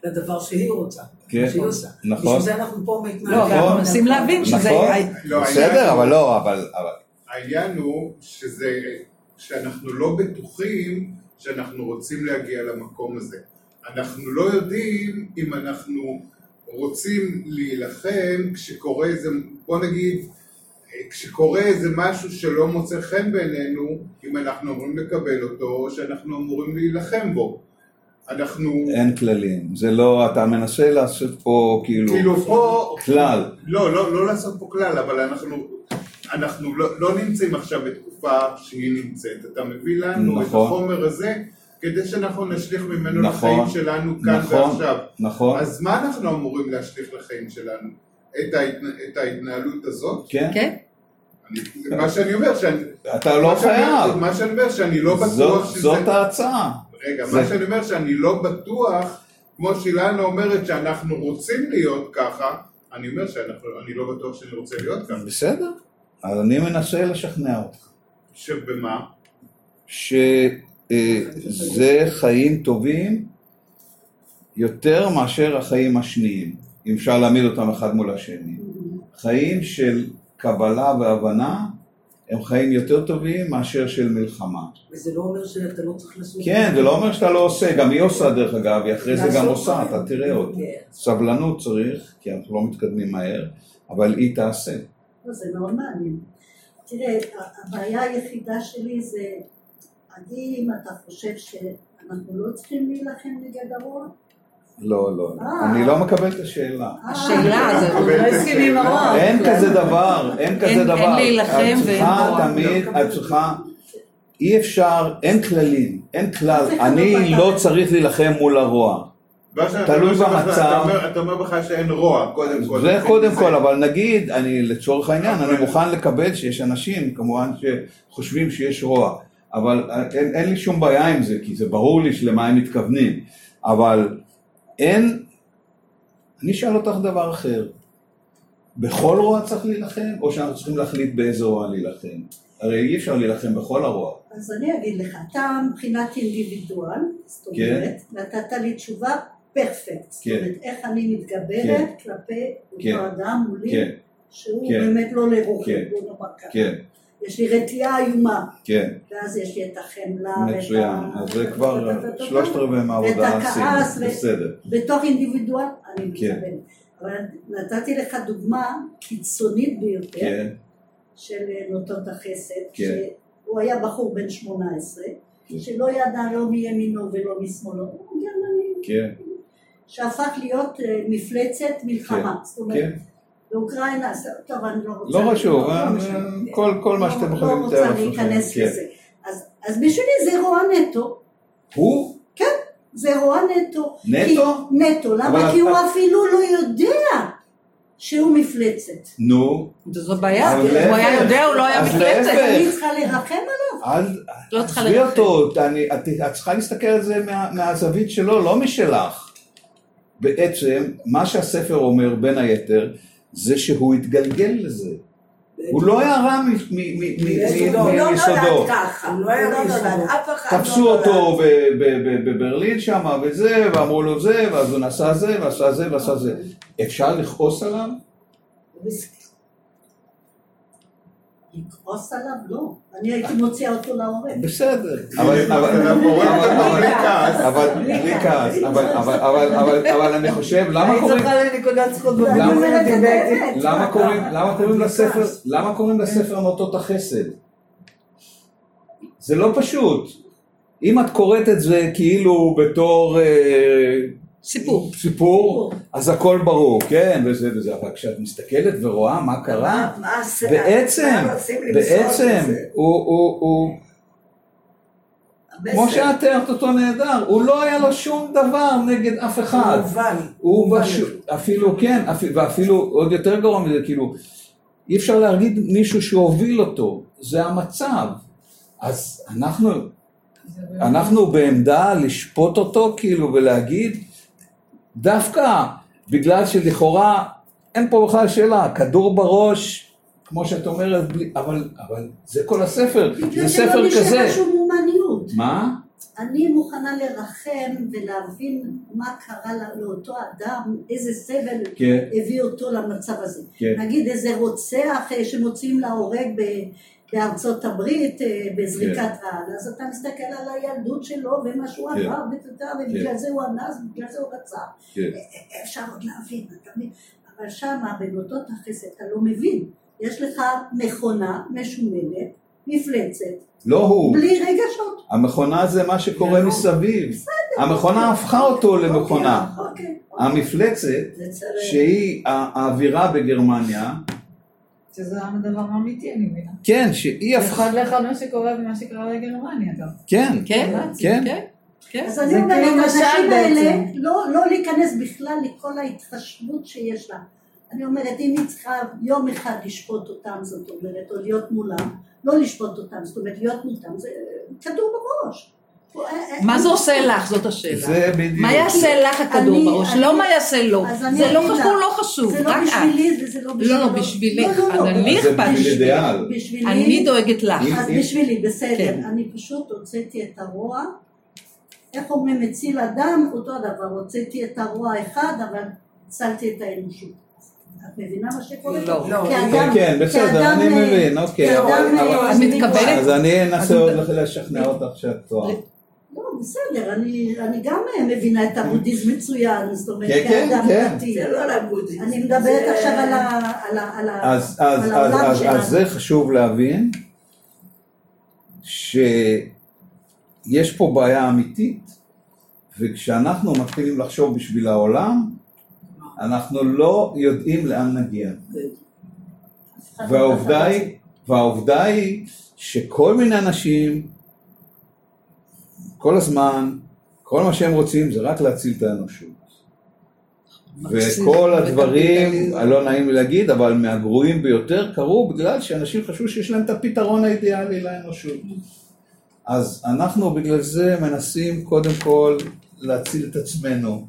לדבר שהיא רוצה, כן, שהיא עושה. נכון. בשביל זה אנחנו פה מתנהגים. לא, אנחנו מנסים להבין שזה... נכון, לא, בסדר, אבל לא, אבל... אבל- העניין הוא שזה שאנחנו לא בטוחים שאנחנו רוצים להגיע למקום הזה. אנחנו לא יודעים אם אנחנו רוצים להילחם כשקורה איזה, בוא נגיד, כשקורה איזה משהו שלא מוצא חן בעינינו, אם אנחנו אמורים לקבל אותו או שאנחנו אמורים להילחם בו. אנחנו... אין כללים, זה לא, אתה מנסה לעשות פה כאילו, כאילו פה... כלל. לא, לא, לא לעשות פה כלל, אבל אנחנו, אנחנו לא, לא נמצאים עכשיו בתקופה שהיא נמצאת. אתה מביא לנו את נכון. החומר הזה כדי שאנחנו נשליך ממנו נכון, לחיים שלנו כאן נכון, ועכשיו. נכון, אז מה אנחנו אמורים להשליך לחיים שלנו? את, ההתנ... את ההתנהלות הזאת? כן, כן? אני, מה שאני אומר, שאני, אתה לא חייב, מה שאני אומר, שאני לא זאת- בטוח שזה... זאת ההצעה. רגע, זה- מה שאני אומר שאני לא בטוח, כמו שאילנה אומרת שאנחנו רוצים להיות ככה, אני אומר שאני לא בטוח שאני רוצה להיות ככה. בסדר, אז אני מנסה לשכנע אותך. שבמה? שזה חיים טובים יותר מאשר החיים השניים, אם אפשר להעמיד אותם אחד מול השני. חיים של קבלה והבנה הם חיים יותר טובים מאשר של מלחמה. וזה לא אומר שאתה לא צריך לעשות... כן, זה לא אומר שאתה לא עושה, גם היא עושה דרך אגב, היא אחרי זה גם עושה. אתה תראה עוד. כן. סבלנות צריך, כי אנחנו לא מתקדמים מהר, אבל היא תעשה. לא, זה מאוד מעניין. תראה, הבעיה היחידה שלי זה, האם אתה חושב שאנחנו לא צריכים להילחם נגד הרוע? לא, לא, אה. אני לא מקבל את השאלה. השאלה, זה הוא לא הסכים עם הרוע. אין כזה דבר, אין כזה דבר. אין להילחם ואין רוע. תמיד, את צריכה, אי אפשר, אין כללים, אין כלל, לא אני לא. צריך להילחם מול הרוע. תלוי במצב. אתה אומר- בכלל שאין רוע, קודם כל. זה קודם. כל, אבל נגיד, אני לצורך העניין, אני מוכן לקבל שיש אנשים, כמובן, שחושבים שיש רוע, אבל אין, אין לי שום בעיה עם זה, כי זה ברור לי שלמה הם מתכוונים, אבל אין, אני אשאל אותך דבר אחר, בכל רוע צריך להילחם, או שאנחנו צריכים להחליט באיזה רוע להילחם? הרי אי אפשר להילחם בכל הרוע. אז אני אגיד לך, אתה מבחינת אינדיבידואל, זאת כן. אומרת, נתת לי תשובה פרפקט, זאת כן. אומרת, איך אני מתגברת כלפי כן. אותו אדם מולי, כן, שהוא כן. באמת לא לרוחי, כן. בוא נאמר ככה. כן, יש לי רתיעה איומה, כן, ואז יש לי את החמלה, ואת מצוין, ה- אז זה כבר שלושת רבעי מהעבודה עשינו, בסדר. בתוך אינדיבידואל, אני כן. מתכוונת. אבל נתתי לך דוגמה קיצונית ביותר כן, של נוטות החסד, כן. שהוא היה בחור בן 18, כן. שלא ידע לא מימינו ולא משמאלו, הוא גרמני, כן, שהפך להיות אה, מפלצת מלחמה, כן, זאת אומרת, כן. באוקראינה, אז- טוב, אני לא רוצה... לא חשוב, לא אה. כל- כל מה לא- שאתם יכולים לא לתאר רוצה לעצמכם, להיכנס כן. לזה. אז- אז בשבילי זה רוע נטו, הוא זה רוע נטו. נטו? כי- נטו, אבל למה? כי הוא אפילו לא יודע שהוא מפלצת. נו, זו בעיה, הוא היה. יודע, הוא לא היה אז מפלצת. אני צריכה לרחם עליו? אל, לא צריכה עזבי לרחם. אותו, אני- את צריכה להסתכל על זה מה- מהזווית שלו, לא משלך. בעצם, מה שהספר אומר, בין היתר, זה שהוא התגלגל לזה. הוא לא היה רע מ- לא, מ- הוא לא מיסודו. ככה, הוא לא היה נולד, מיסודו. אף אחד לא תפסו נולד. אותו בברלין שם וזה, ואמרו לו זה, ואז הוא נסע זה, ועשה זה, ועשה זה. אפשר לכעוס עליו? לכעוס עליו? לא. אני הייתי מוציאה אותו להורג. בסדר. אבל- בלי כעס. אבל אני חושב, למה קוראים... למה- קוראים, למה קוראים לספר. למה קוראים לספר נוטות החסד? זה לא פשוט. אם את קוראת את זה כאילו בתור אה, סיפור. סיפור, אז הכל ברור, כן, וזה וזה, אבל כשאת מסתכלת ורואה מה קרה, בעצם, בעצם? הוא, הוא, הוא, כמו. שאת תיארת אותו נהדר, הוא לא היה לו שום דבר נגד אף אחד. מובן. הוא. אפילו כן, אפילו, ואפילו עוד יותר גרוע מזה, כאילו, אי אפשר להגיד מישהו שהוביל אותו, זה המצב. אז אנחנו, אנחנו בעמדה לשפוט אותו, כאילו, ולהגיד, דווקא בגלל שלכאורה אין פה בכלל שאלה, כדור בראש, כמו שאת אומרת, בלי, אבל, אבל זה כל הספר, בגלל זה שלא ספר נשארה כזה. שום הומניות. מה? אני מוכנה לרחם ולהבין מה קרה לאותו אדם, איזה סבל כן, הביא אותו למצב הזה. כן. נגיד איזה רוצח אה, שמוציאים להורג בארצות הברית אה, בזריקת כן. רעל, אז אתה מסתכל על הילדות שלו ומה שהוא כן. עבר, ואתה יודע, ובגלל זה הוא אנס, ובגלל זה הוא רצה. כן. אפשר עוד להבין, אתה מבין? אבל שמה בנותות החסד אתה לא מבין. יש לך מכונה משומנת, מפלצת, לא הוא. בלי רגשות. המכונה זה מה שקורה מסביב. המכונה הפכה אותו למכונה. אוקיי. המפלצת. שהיא האווירה בגרמניה, שזה הדבר האמיתי, אני מבינה. כן, שהיא הפכה, אחד לאחד מה שקורה ומה שקרה בגרמניה גם. כן, כן, כן. כן, כן. אז זה אני אומרת, כאילו משל האנשים האלה. לא, לא להיכנס בכלל לכל ההתחשבות שיש לה. אני אומרת, אם היא צריכה יום אחד לשפוט אותם, זאת אומרת, או להיות מולם, לא לשפוט אותם, זאת אומרת, להיות מותם, זה כדור בראש. מה זה עושה לך? זאת השאלה. זה בדיוק. מה יעשה לך הכדור אני- בראש? אני- לא מה יעשה לו. אני זה לא חשוב, לא חשוב, זה לא. בשבילי וזה לא בשבילי. לא, לא, בשבילך, לא, לא, לא. לי אז זה אכפת בשביל בשבילי. אידיאל. בשבילי, אני דואגת לך. אז בשבילי, בסדר. כן. אני פשוט הוצאתי את הרוע. איך אומרים, מציל אדם, אותו הדבר. הוצאתי את הרוע אחד, אבל הצלתי את האנושות. את מבינה מה שקורה? לא. לא. כן, כן, בסדר, אני אה, מבין, אוקיי. אה, את מתכוונת? אז אני אנסה עוד לשכנע אותך שאת טועה. בסדר, אני, אני גם מבינה את הבודהיזם מצוין, זאת אומרת, כן, כן, כאדם כן. דתי. זה לא לבודהיזם. אני מדברת זה- עכשיו על ה... על ה... על ה... אז, אז, על אז, העולם אז, שלנו. אז זה חשוב להבין שיש פה בעיה אמיתית וכשאנחנו מתחילים לחשוב בשביל העולם אנחנו לא יודעים לאן נגיע והעובדה היא, והעובדה היא שכל מיני אנשים כל הזמן כל מה שהם רוצים זה רק להציל את האנושות וכל הדברים, לא נעים לי להגיד, אבל מהגרועים ביותר קרו בגלל שאנשים חשבו שיש להם את הפתרון האידיאלי לאנושות. אז אנחנו בגלל זה מנסים קודם כל להציל את עצמנו.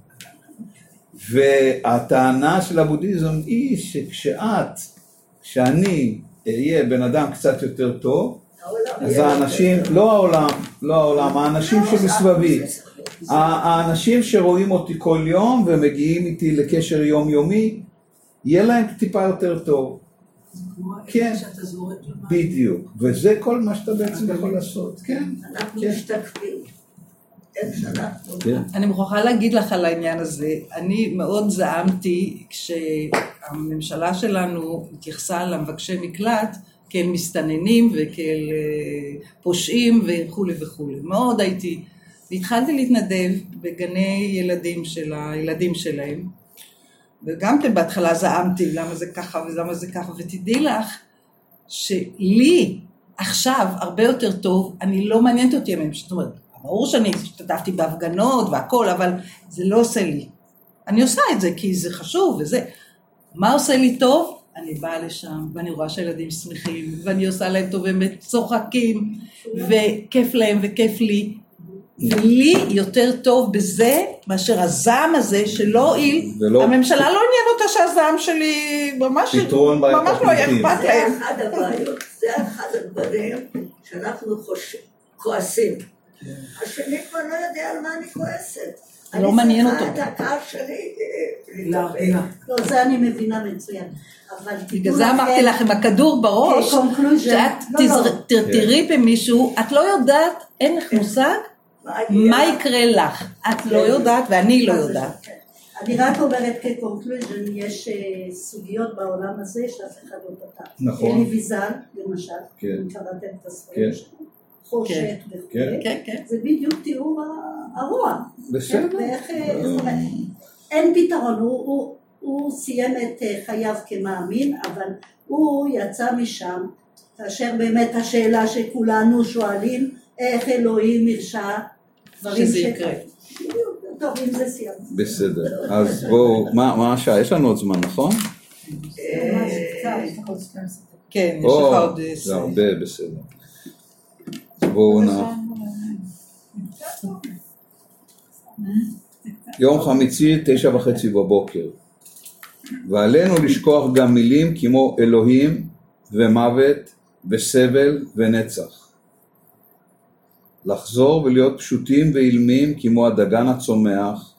והטענה של הבודהיזם היא שכשאת, כשאני אהיה בן אדם קצת יותר טוב, אז האנשים, לא העולם, לא העולם, האנשים שמסביבי, האנשים שרואים אותי כל יום ומגיעים איתי לקשר יומיומי, יהיה להם טיפה יותר טוב. כן. בדיוק, וזה כל מה שאתה בעצם יכול לעשות, כן. אנחנו כן. משתקפים. כן. אני מוכרחה להגיד לך על העניין הזה, אני מאוד זעמתי כשהממשלה שלנו התייחסה למבקשי מקלט כאל מסתננים וכאל אה, פושעים וכולי וכולי. מאוד הייתי, והתחלתי להתנדב בגני ילדים של הילדים שלהם, וגם כן בהתחלה זעמתי למה זה ככה ולמה זה ככה, ותדעי לך שלי עכשיו הרבה יותר טוב, אני לא מעניינת אותי הממשלה, זאת אומרת, ברור שאני השתתפתי בהפגנות והכל, אבל זה לא עושה לי. אני עושה את זה כי זה חשוב וזה. מה עושה לי טוב? אני באה לשם, ואני רואה שהילדים שמחים, ואני עושה להם טוב, והם צוחקים, וכיף להם וכיף לי. ולי יותר טוב בזה, מאשר הזעם הזה שלא הועיל. ולא- הממשלה לא עניין אותה שהזעם שלי ממש, ממש לא היה הפליטים. אכפת זה להם. אחד הבעיות, זה אחד הדברים שאנחנו חוש... כועסים. השני כבר לא יודע על מה אני כועסת. לא מעניין אני אותו. צריכה את הקהל שלי אה, להרגיע. לא, זה אני מבינה מצוין. בגלל זה אמרתי לך, עם הכדור בראש, שאת לא, לא. ת- תראי במישהו, את לא יודעת, אין לך מושג מה יקרה לך. את לא יודעת ואני לא זה יודעת. כן. אני רק אומרת כ-conclusion, יש אה, סוגיות בעולם הזה שאף אחד לא פתר. נכון. אלי ויזל, למשל, כן. אם קראתם את הספרים כן. שלו, חושת כן. וכו', כן. כן, כן. זה בדיוק תיאור ה- הרוע. בסדר. ואיך, אה, אין פתרון, הוא, סיים את אה, חייו כמאמין, אבל הוא יצא משם, כאשר באמת השאלה שכולנו שואלים, איך אלוהים הרשה דברים שזה. יקרה. טוב, עם זה סיימנו. בסדר. אז בואו, מה מה השעה? יש לנו עוד זמן, נכון? כן, יש לך עוד... אה, זה הרבה, בסדר. בואו נ... יום חמישי, תשע וחצי בבוקר. ועלינו לשכוח גם מילים כמו אלוהים ומוות וסבל ונצח. לחזור ולהיות פשוטים ואילמים כמו הדגן הצומח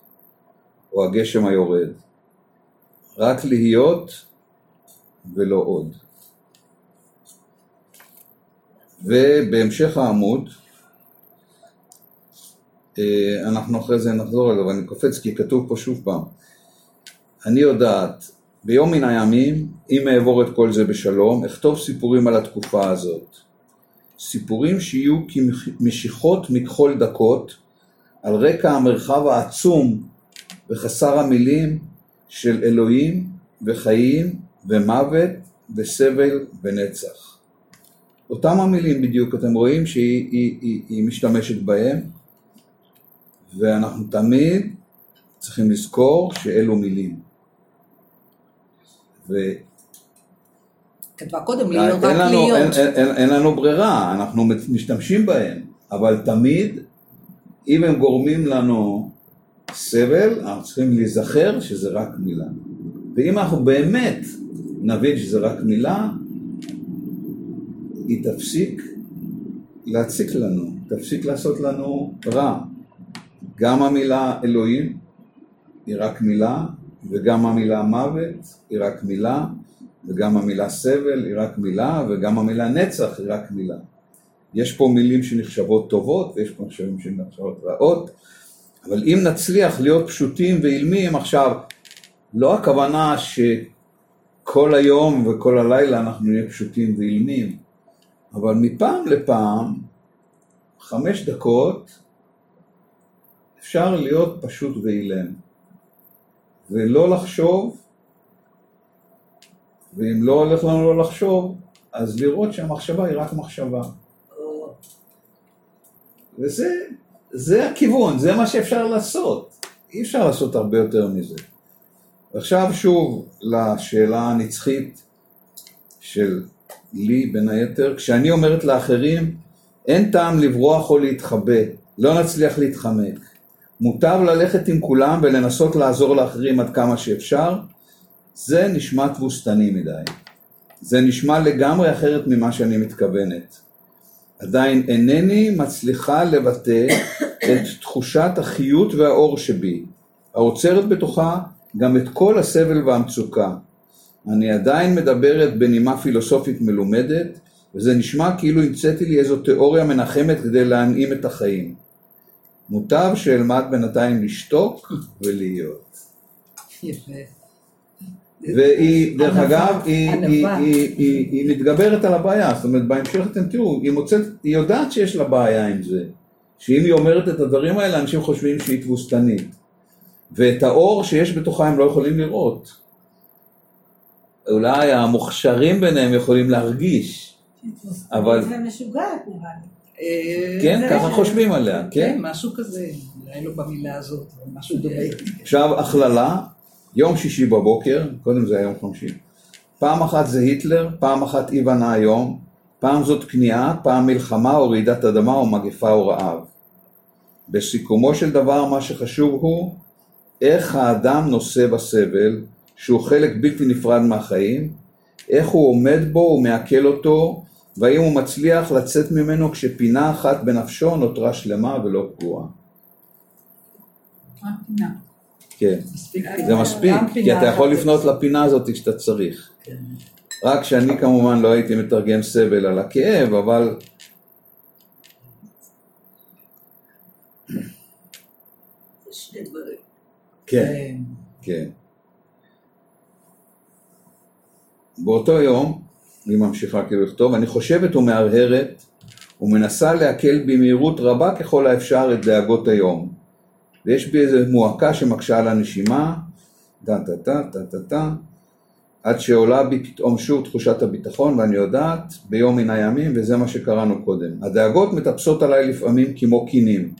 או הגשם היורד. רק להיות ולא עוד. ובהמשך העמוד, אנחנו אחרי זה נחזור אליו, אני קופץ כי כתוב פה שוב פעם, אני יודעת, ביום מן הימים, אם אעבור את כל זה בשלום, אכתוב סיפורים על התקופה הזאת. סיפורים שיהיו כמשיכות מכחול דקות, על רקע המרחב העצום וחסר המילים של אלוהים וחיים ומוות וסבל ונצח. אותם המילים בדיוק, אתם רואים שהיא היא, היא, היא משתמשת בהם, ואנחנו תמיד צריכים לזכור שאלו מילים. ו... כתבה קודם, להיות, רק לנו, אין, להיות. אין, אין, אין לנו ברירה, אנחנו משתמשים בהם, אבל תמיד, אם הם גורמים לנו סבל, אנחנו צריכים להיזכר שזה רק מילה. ואם אנחנו באמת נבין שזה רק מילה, היא תפסיק להציק לנו, תפסיק לעשות לנו רע. גם המילה אלוהים היא רק מילה, וגם המילה מוות היא רק מילה, וגם המילה סבל היא רק מילה, וגם המילה נצח היא רק מילה. יש פה מילים שנחשבות טובות, ויש פה מילים שנחשבות רעות, אבל אם נצליח להיות פשוטים ואילמים עכשיו, לא הכוונה שכל היום וכל הלילה אנחנו נהיה פשוטים ואילמים, אבל מפעם לפעם, חמש דקות, אפשר להיות פשוט ואילם, ולא לחשוב, ואם לא הולך לנו לא לחשוב, אז לראות שהמחשבה היא רק מחשבה. וזה זה הכיוון, זה מה שאפשר לעשות. אי אפשר לעשות הרבה יותר מזה. עכשיו שוב לשאלה הנצחית של לי בין היתר, כשאני אומרת לאחרים, אין טעם לברוח או להתחבא, לא נצליח להתחמק. מוטב ללכת עם כולם ולנסות לעזור לאחרים עד כמה שאפשר, זה נשמע תבוסתני מדי. זה נשמע לגמרי אחרת ממה שאני מתכוונת. עדיין אינני מצליחה לבטא את תחושת החיות והאור שבי, האוצרת בתוכה גם את כל הסבל והמצוקה. אני עדיין מדברת בנימה פילוסופית מלומדת, וזה נשמע כאילו המצאתי לי איזו תיאוריה מנחמת כדי להנעים את החיים. מוטב שאלמד בינתיים לשתוק ולהיות. יפה. והיא, דרך אגב, היא מתגברת על הבעיה, זאת אומרת בהמשך אתם תראו, היא מוצאת, היא יודעת שיש לה בעיה עם זה, שאם היא אומרת את הדברים האלה אנשים חושבים שהיא תבוסתנית, ואת האור שיש בתוכה הם לא יכולים לראות, אולי המוכשרים ביניהם יכולים להרגיש, אבל זה משוגעת נראה לי. אה, כן, ככה חושבים עליה, כן? כן, משהו כזה, אולי לא במילה הזאת, משהו דומה. עכשיו הכללה, יום שישי בבוקר, קודם זה היה יום חמישי, פעם אחת זה היטלר, פעם אחת איוון האיום, פעם זאת כניעה, פעם מלחמה או רעידת אדמה או מגפה או רעב. בסיכומו של דבר מה שחשוב הוא איך האדם נושא בסבל, שהוא חלק בלתי נפרד מהחיים, איך הוא עומד בו ומעכל אותו, והאם הוא מצליח לצאת ממנו כשפינה אחת בנפשו נותרה שלמה ולא פגועה. רק פינה. כן. מספיק זה מספיק, כי אתה יכול. לפנות לפינה הזאת כשאתה צריך. כן. רק שאני כמובן לא הייתי מתרגם סבל על הכאב, אבל דברים. כן, כן. באותו יום, היא ממשיכה כאילו לכתוב, אני חושבת ומהרהרת ומנסה להקל במהירות רבה ככל האפשר את דאגות היום. ויש בי איזו מועקה שמקשה על הנשימה, טה טה טה טה טה טה, עד שעולה בי פתאום שוב תחושת הביטחון ואני יודעת ביום מן הימים וזה מה שקראנו קודם. הדאגות מטפסות עליי לפעמים כמו קינים.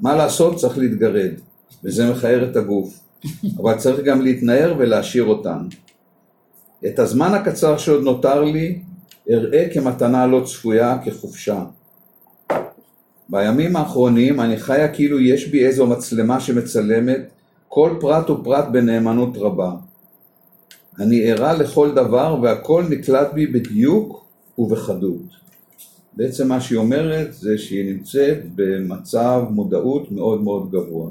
מה לעשות? צריך להתגרד, וזה מכער את הגוף. אבל צריך גם להתנער ולהשאיר אותן. את הזמן הקצר שעוד נותר לי אראה כמתנה לא צפויה, כחופשה. בימים האחרונים אני חיה כאילו יש בי איזו מצלמה שמצלמת כל פרט ופרט בנאמנות רבה. אני ערה לכל דבר והכל נקלט בי בדיוק ובחדות. בעצם מה שהיא אומרת זה שהיא נמצאת במצב מודעות מאוד מאוד גבוה.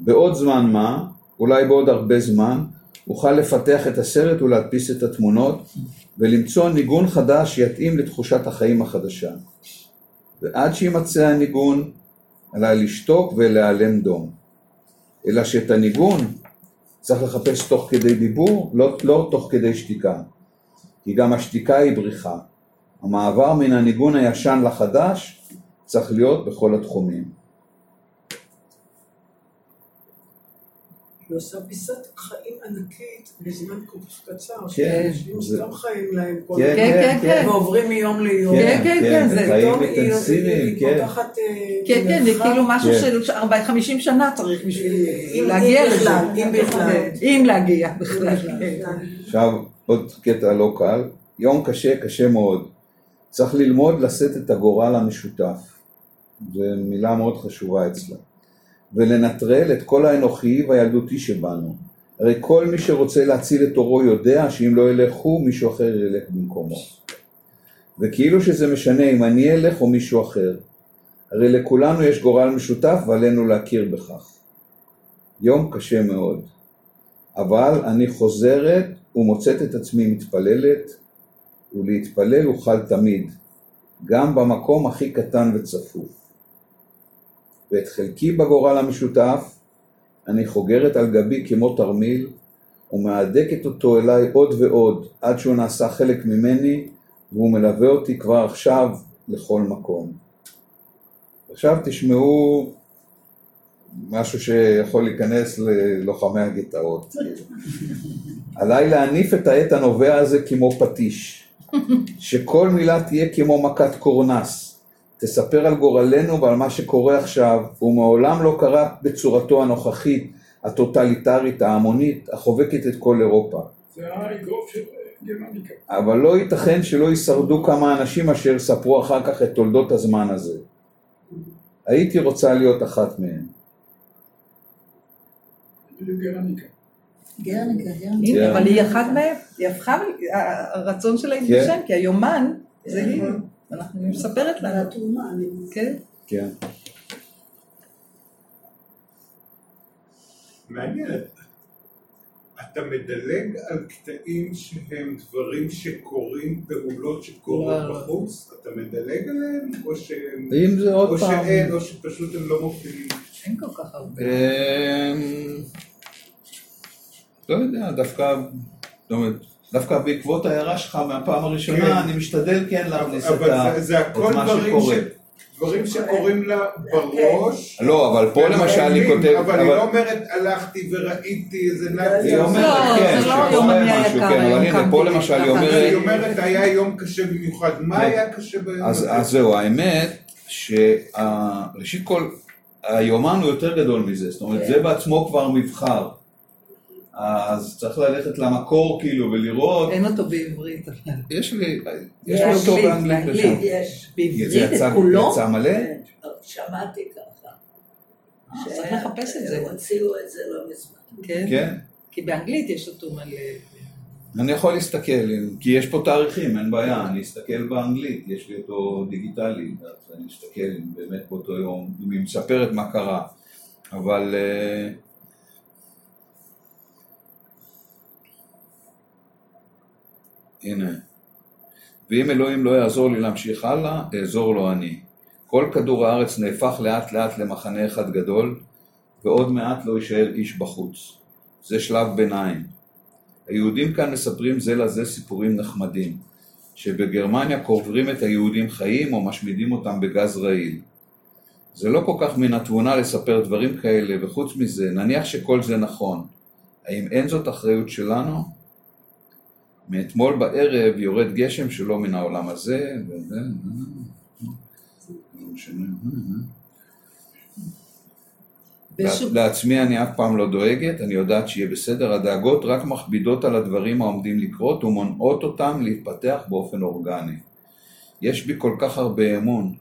בעוד זמן מה, אולי בעוד הרבה זמן, אוכל לפתח את הסרט ולהדפיס את התמונות ולמצוא ניגון חדש שיתאים לתחושת החיים החדשה. ועד שימצא הניגון, עליי לשתוק ולהיעלם דום. אלא שאת הניגון צריך לחפש תוך כדי דיבור, לא, לא תוך כדי שתיקה. כי גם השתיקה היא בריחה. המעבר מן הניגון הישן לחדש צריך להיות בכל התחומים. היא עושה פיסת חיים ענקית בזמן כל כך קצר, כן, שאנשים זה- סתם חיים להם כל כן, הזמן, כן, כן. ועוברים מיום ליום. כן, כן, כן, זה חיים פתאום היא- אינטנסיביים, היא כן. פותחת אה, כן, כן, זה. כאילו משהו כן. של 50 שנה צריך בשביל להגיע לזה. אם בכלל. כן, אם להגיע בכלל. כן. עכשיו, עוד קטע לא קל. יום קשה, קשה מאוד. צריך ללמוד לשאת את הגורל המשותף. זו מילה מאוד חשובה אצלה. ולנטרל את כל האנוכי והילדותי שבנו. הרי כל מי שרוצה להציל את עורו יודע שאם לא ילך הוא, מישהו אחר ילך במקומו. וכאילו שזה משנה אם אני אלך או מישהו אחר. הרי לכולנו יש גורל משותף ועלינו להכיר בכך. יום קשה מאוד. אבל אני חוזרת ומוצאת את עצמי מתפללת, ולהתפלל אוכל תמיד, גם במקום הכי קטן וצפוף. ואת חלקי בגורל המשותף אני חוגרת על גבי כמו תרמיל, ומהדקת אותו אליי עוד ועוד, עד שהוא נעשה חלק ממני, והוא מלווה אותי כבר עכשיו לכל מקום. עכשיו תשמעו משהו שיכול להיכנס ללוחמי הגטאות. עליי להניף את העט הנובע הזה כמו פטיש, שכל מילה תהיה כמו מכת קורנס, תספר על גורלנו ועל מה שקורה עכשיו, ומעולם לא קרה בצורתו הנוכחית, הטוטליטרית, ההמונית, החובקת את כל אירופה. זה האגרוף של גרמניקה. אבל לא ייתכן שלא יישרדו כמה אנשים אשר ספרו אחר כך את תולדות הזמן הזה. הייתי רוצה להיות אחת מהם. בדיוק גרמניקה. גרניקה, גרניקה. הנה, אבל היא אחת מהם, היא הפכה, הרצון שלה התגשם, כי היומן זה היא, אנחנו היא מספרת על לנו. התרומה, אני כן. כן. מעניין. אתה מדלג על קטעים שהם דברים שקורים, פעולות שקורות. בחוץ? אתה מדלג עליהם? או שהם... אם זה עוד או פעם... שאין, או שפשוט הם לא מופיעים. אין כל כך הרבה. אמ, לא יודע, דווקא, זאת אומרת, דווקא בעקבות ההערה שלך מהפעם כן. הראשונה, אני משתדל כן להכניס את זה- זה את הכל מה דברים שקורה. ש- דברים שקורים לה בראש. לא, אבל פה למשל היא קיימים, כותבת, אבל היא לא אומרת הלכתי וראיתי איזה נאצי. היא אומרת, לא, כן, זה לא שקורה משהו, כן, אבל הנה, פה למשל היא. אומרת, היא אומרת היה יום קשה במיוחד. מה כן. היה קשה ביום אז, הזה? אז זהו, האמת שראשית כל, היומן הוא יותר גדול מזה, זאת אומרת, זה בעצמו כבר מבחר. אז צריך ללכת למקור כאילו ולראות, אין אותו בעברית. יש לי, יש לי אותו באנגלית, באנגלית. יש, בעברית את כולו? יצא מלא? כן, שמעתי ככה. צריך לחפש את זה. הוציאו את זה לא מזמן. כן. כן. כי באנגלית יש אותו מלא. אני יכול להסתכל, כי יש פה תאריכים, אין בעיה, אני אסתכל באנגלית, יש לי אותו דיגיטלי, אז אני אסתכל באמת באותו יום, אם היא מספרת מה קרה, אבל... אה, הנה, ואם אלוהים לא יעזור לי להמשיך הלאה, אעזור לו אני. כל כדור הארץ נהפך לאט לאט למחנה אחד גדול, ועוד מעט לא יישאר איש בחוץ. זה שלב ביניים. היהודים כאן מספרים זה לזה סיפורים נחמדים, שבגרמניה קוברים את היהודים חיים או משמידים אותם בגז רעיל. זה לא כל כך מן התבונה לספר דברים כאלה, וחוץ מזה, נניח שכל זה נכון. האם אין זאת אחריות שלנו? מאתמול בערב יורד גשם שלא מן העולם הזה, וזה... לא משנה. לעצמי אני אף פעם לא דואגת, אני יודעת שיהיה בסדר, הדאגות רק מכבידות על הדברים העומדים לקרות ומונעות אותם להתפתח באופן אורגני. יש בי כל כך הרבה אמון.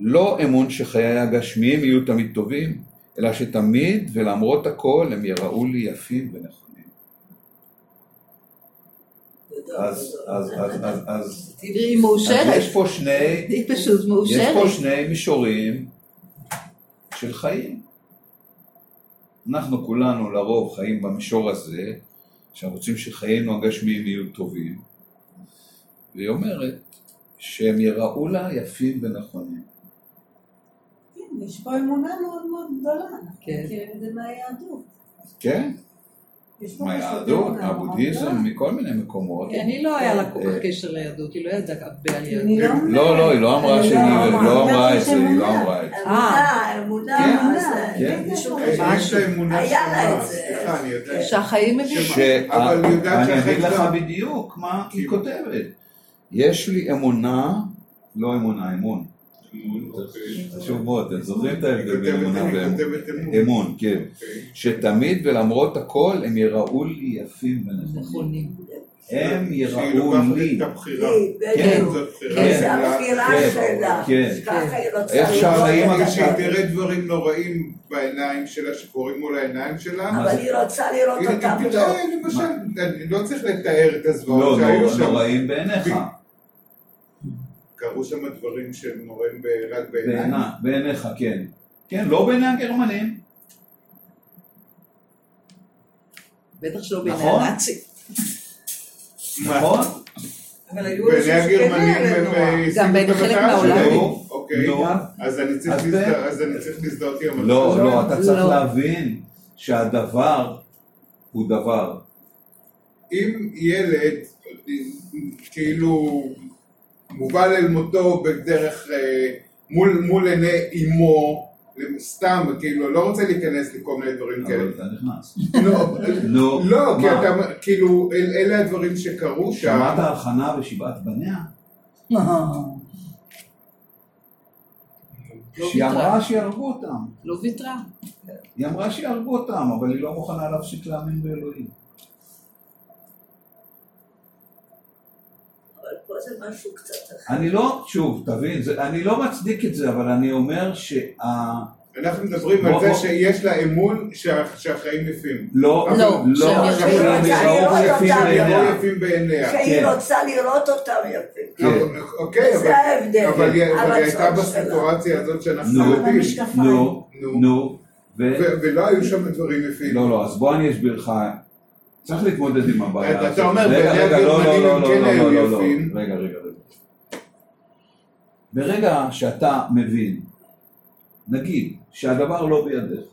לא אמון שחיי הגשמיים יהיו תמיד טובים, אלא שתמיד ולמרות הכל הם יראו לי יפים ונכונים. אז, אז, אז, אז, אז, תראי, היא אז מאושרת. יש פה שני, היא פשוט יש מאושרת. פה שני מישורים של חיים. אנחנו כולנו לרוב חיים במישור הזה, שאנחנו רוצים שחיינו הגשמיים יהיו טובים, והיא אומרת שהם יראו לה יפים ונכונים. כן, יש פה אמונה מאוד מאוד גדולה, כן. את זה מהיהדות. כן, יש מהיהדות, אמונה מאוד מהבודהיזם. מכל מיני מקומות. כי אני לא היה לה כל כך אה, קשר ליהדות, היא לא ידעה הרבה על אני יהדות. לא לא, לא, היא לא אמרה לא היא אמרה. לא אמרה את זה, היא לא אמונה. אמרה את זה. אמונה, אמונה, כן. מה זה? כן. יש חושב- לה אמונה היה לה שלמה, את זה. סליחה, אני יודע. שהחיים ש- אבל היא יודעת אני אגיד לך בדיוק מה היא. כותבת. יש לי אמונה, לא אמונה, אמון. אוקיי. חשוב מאוד, אתם זוכרים את ההבדל בין אמונה ואמון? אמון. כן. אוקיי. שתמיד ולמרות הכל הם יראו לי יפים ונכונים. נכונים. הם יראו לי. כן. כן. זה. הבחירה כן. שלה. כן. ככה היא רוצה איך שהחיים את שהיא. תראה דברים נוראים בעיניים שלה שקורים מול העיניים שלה. אבל? היא רוצה לראות אותם. תראה למשל, אני לא צריך לתאר את הזוועות לא, שהיו לא, שם. נוראים בעיניך. קרו שם דברים שהם נוראים רק בעיניים. בעיני- בעיניך, כן. כן, לא בעיני הגרמנים. בטח שלא בעיני נכון. הנאצים. מה? נכון? אבל היו בעיני אנשים שכן הגרמנים היה להם הם נורא. אה, גם בעיני חלק מהעולם. נו, אוקיי, נו. אז אני צריך אז להזדהות- עם לא. לא, אתה צריך לא. להבין שהדבר הוא דבר. אם ילד כאילו מובל אל מותו בדרך אה, מול, מול עיני אמו, סתם, כאילו, לא רוצה להיכנס לכל מיני דברים כאלה. אבל אתה נכנס. לא, לא, כי? אתה, כאילו, אל- אלה הדברים שקרו שם. שמעת על חנה ושבעת בניה? לא שהיא. אמרה שיהרגו אותם. לא ויתרה. היא אמרה שיהרגו אותם, אבל היא לא מוכנה להפסיק להאמין באלוהים. אבל פה זה משהו קצת אחר. אני לא, שוב, תבין, זה, אני לא מצדיק את זה, אבל אני אומר שה... אנחנו מדברים בוא, על זה בוא. שיש לה אמון שה- שהחיים יפים. לא, לא, לא, שהם יראו- יראו יפים בעיניה. שהיא כן. רוצה לראות אותם יפים. כן. אוקיי, אבל- זה ההבדל. אבל היא הייתה. בסיטואציה הזאת שאנחנו נו, יודעים. נו, נו. נו, ולא היו שם דברים יפים. לא, לא, אז בוא אני אסביר לך. צריך להתמודד עם הבעיה אתה הזאת. אומר, רגע, בעיני רגע, לא, הגרמנים לא, הם לא, כן לא, היו לא, לא, יפים. רגע, רגע, רגע. ברגע שאתה מבין, נגיד, שהדבר לא בידיך,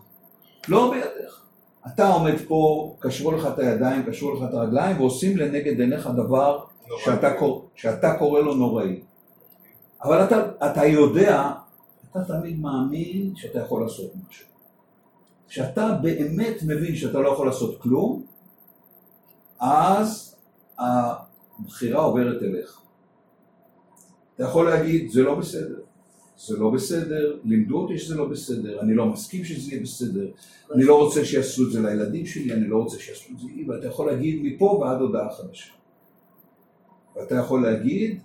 לא בידיך. אתה עומד פה, קשרו לך את הידיים, קשרו לך את הרגליים, ועושים לנגד עיניך דבר. שאתה, קור- שאתה קורא לו נוראי. אבל אתה, אתה יודע, אתה תמיד מאמין שאתה יכול לעשות משהו. כשאתה באמת מבין שאתה לא יכול לעשות כלום, אז הבחירה עוברת אליך. אתה יכול להגיד, זה לא בסדר. זה לא בסדר, לימדו אותי שזה לא בסדר, אני לא מסכים שזה יהיה בסדר, אני לא רוצה שיעשו את זה לילדים שלי, אני לא רוצה שיעשו את זה לי, ואתה יכול להגיד מפה ועד הודעה חדשה. ואתה יכול להגיד,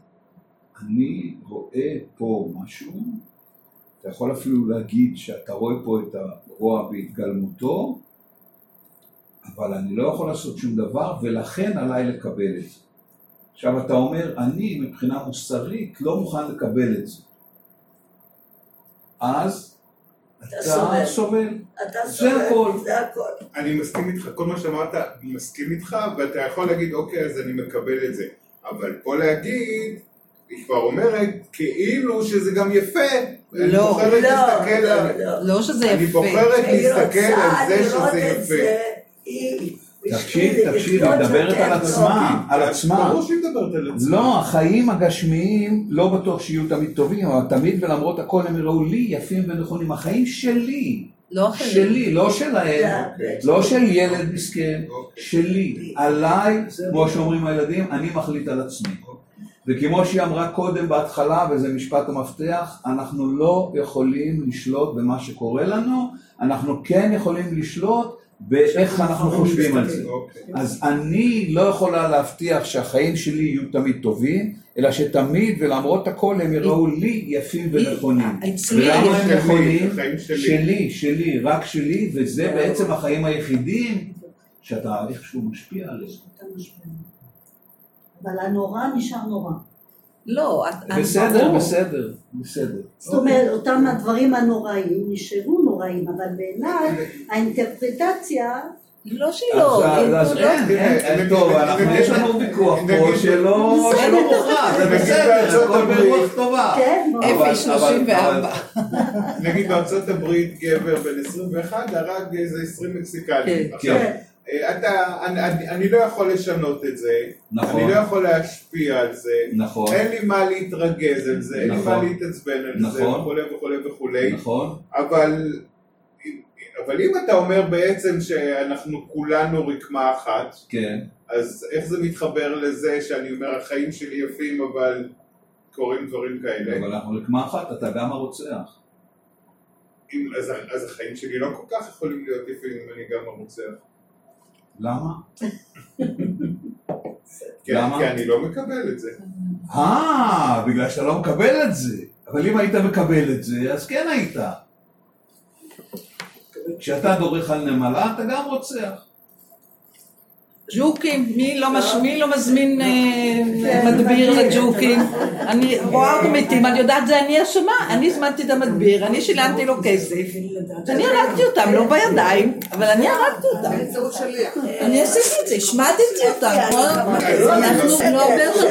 אני רואה פה משהו, אתה יכול אפילו להגיד שאתה רואה פה את הרוע בהתגלמותו, אבל אני לא יכול לעשות שום דבר, ולכן עליי לקבל את זה. עכשיו אתה אומר, אני מבחינה מוסרית לא מוכן לקבל את זה. אז אתה סובל. סובל. אתה זה סובל, הכל. זה הכל. אני מסכים איתך, כל מה שאמרת, אני מסכים איתך, ואתה יכול להגיד, אוקיי, אז אני מקבל את זה. אבל פה להגיד, היא כבר אומרת, כאילו שזה גם יפה. אני לא, בוחרת לא, להסתכל לא, על- לא. לא שזה אני יפה. בוחרת היא להסתכל על זה לראות שזה יפה. תקשיב, תקשיב, היא מדברת על. עצמה, על עצמה. ברור שהיא מדברת על עצמה. לא, החיים הגשמיים לא בטוח שיהיו תמיד טובים, אבל תמיד ולמרות הכל הם יראו לי יפים ונכונים. החיים שלי, לא. שלי, לא שלהם, לא של ילד מסכן, אוקיי. שלי, עליי, כמו שאומרים הילדים, אני מחליט על עצמי. וכמו שהיא אמרה קודם בהתחלה, וזה משפט המפתח, אנחנו לא יכולים לשלוט במה שקורה לנו, אנחנו כן יכולים לשלוט באיך אנחנו חושבים על זה. אוקיי. אז אני לא יכולה להבטיח שהחיים שלי יהיו תמיד טובים, אלא שתמיד ולמרות הכל הם יראו לי יפים ונכונים. ולמה הם נכונים? שלי, שלי, רק שלי, וזה בעצם החיים היחידים שאתה איכשהו משפיע עליהם. אבל הנורא נשאר נורא. לא, בסדר. בסדר, בסדר. זאת אומרת, אותם הדברים הנוראים נשארו נוראים, אבל בעיניי האינטרפרטציה לא שלא, אז- אז לא- אין, אין, אין, טוב, אנחנו- יש לנו ויכוח פה שלא מוכרע, זה בסדר, הכל ברוח טובה. כן, ברור. אבל- אפי 34. נגיד בארצות הברית גבר בן 21 הרג איזה 20 מקסיקנים. אתה, אני- אני אני לא יכול לשנות את זה, נכון. אני לא יכול להשפיע על זה, נכון, אין לי מה להתרגז על זה, אין לי נכון. מה להתעצבן על זה, נכון. וכולי וכולי וכולי, נכון, אבל אבל אם אתה אומר בעצם שאנחנו כולנו רקמה אחת, כן. אז איך זה מתחבר לזה שאני אומר החיים שלי יפים אבל קורים דברים כאלה? אבל אנחנו רקמה אחת, אתה גם הרוצח. אם- אז, אז החיים שלי לא כל כך יכולים להיות יפים אם אני גם הרוצח. למה? כי, למה? כי אני לא מקבל את זה. אה, בגלל שאתה לא מקבל את זה. אבל אם היית מקבל את זה, אז כן היית. כשאתה דורך על נמלה, אתה גם רוצח. ג'וקים, מי לא מש- מי לא מזמין אה, מדביר לג'וקים? אני רואה אותם מתים, אני יודעת זה אני אשמה, אני הזמנתי את המדביר, אני שילמתי לו כסף, אני הרגתי אותם, לא בידיים, אבל אני הרגתי אותם. אני עשיתי את זה, השמדתי אותם, אנחנו לא הרבה יותר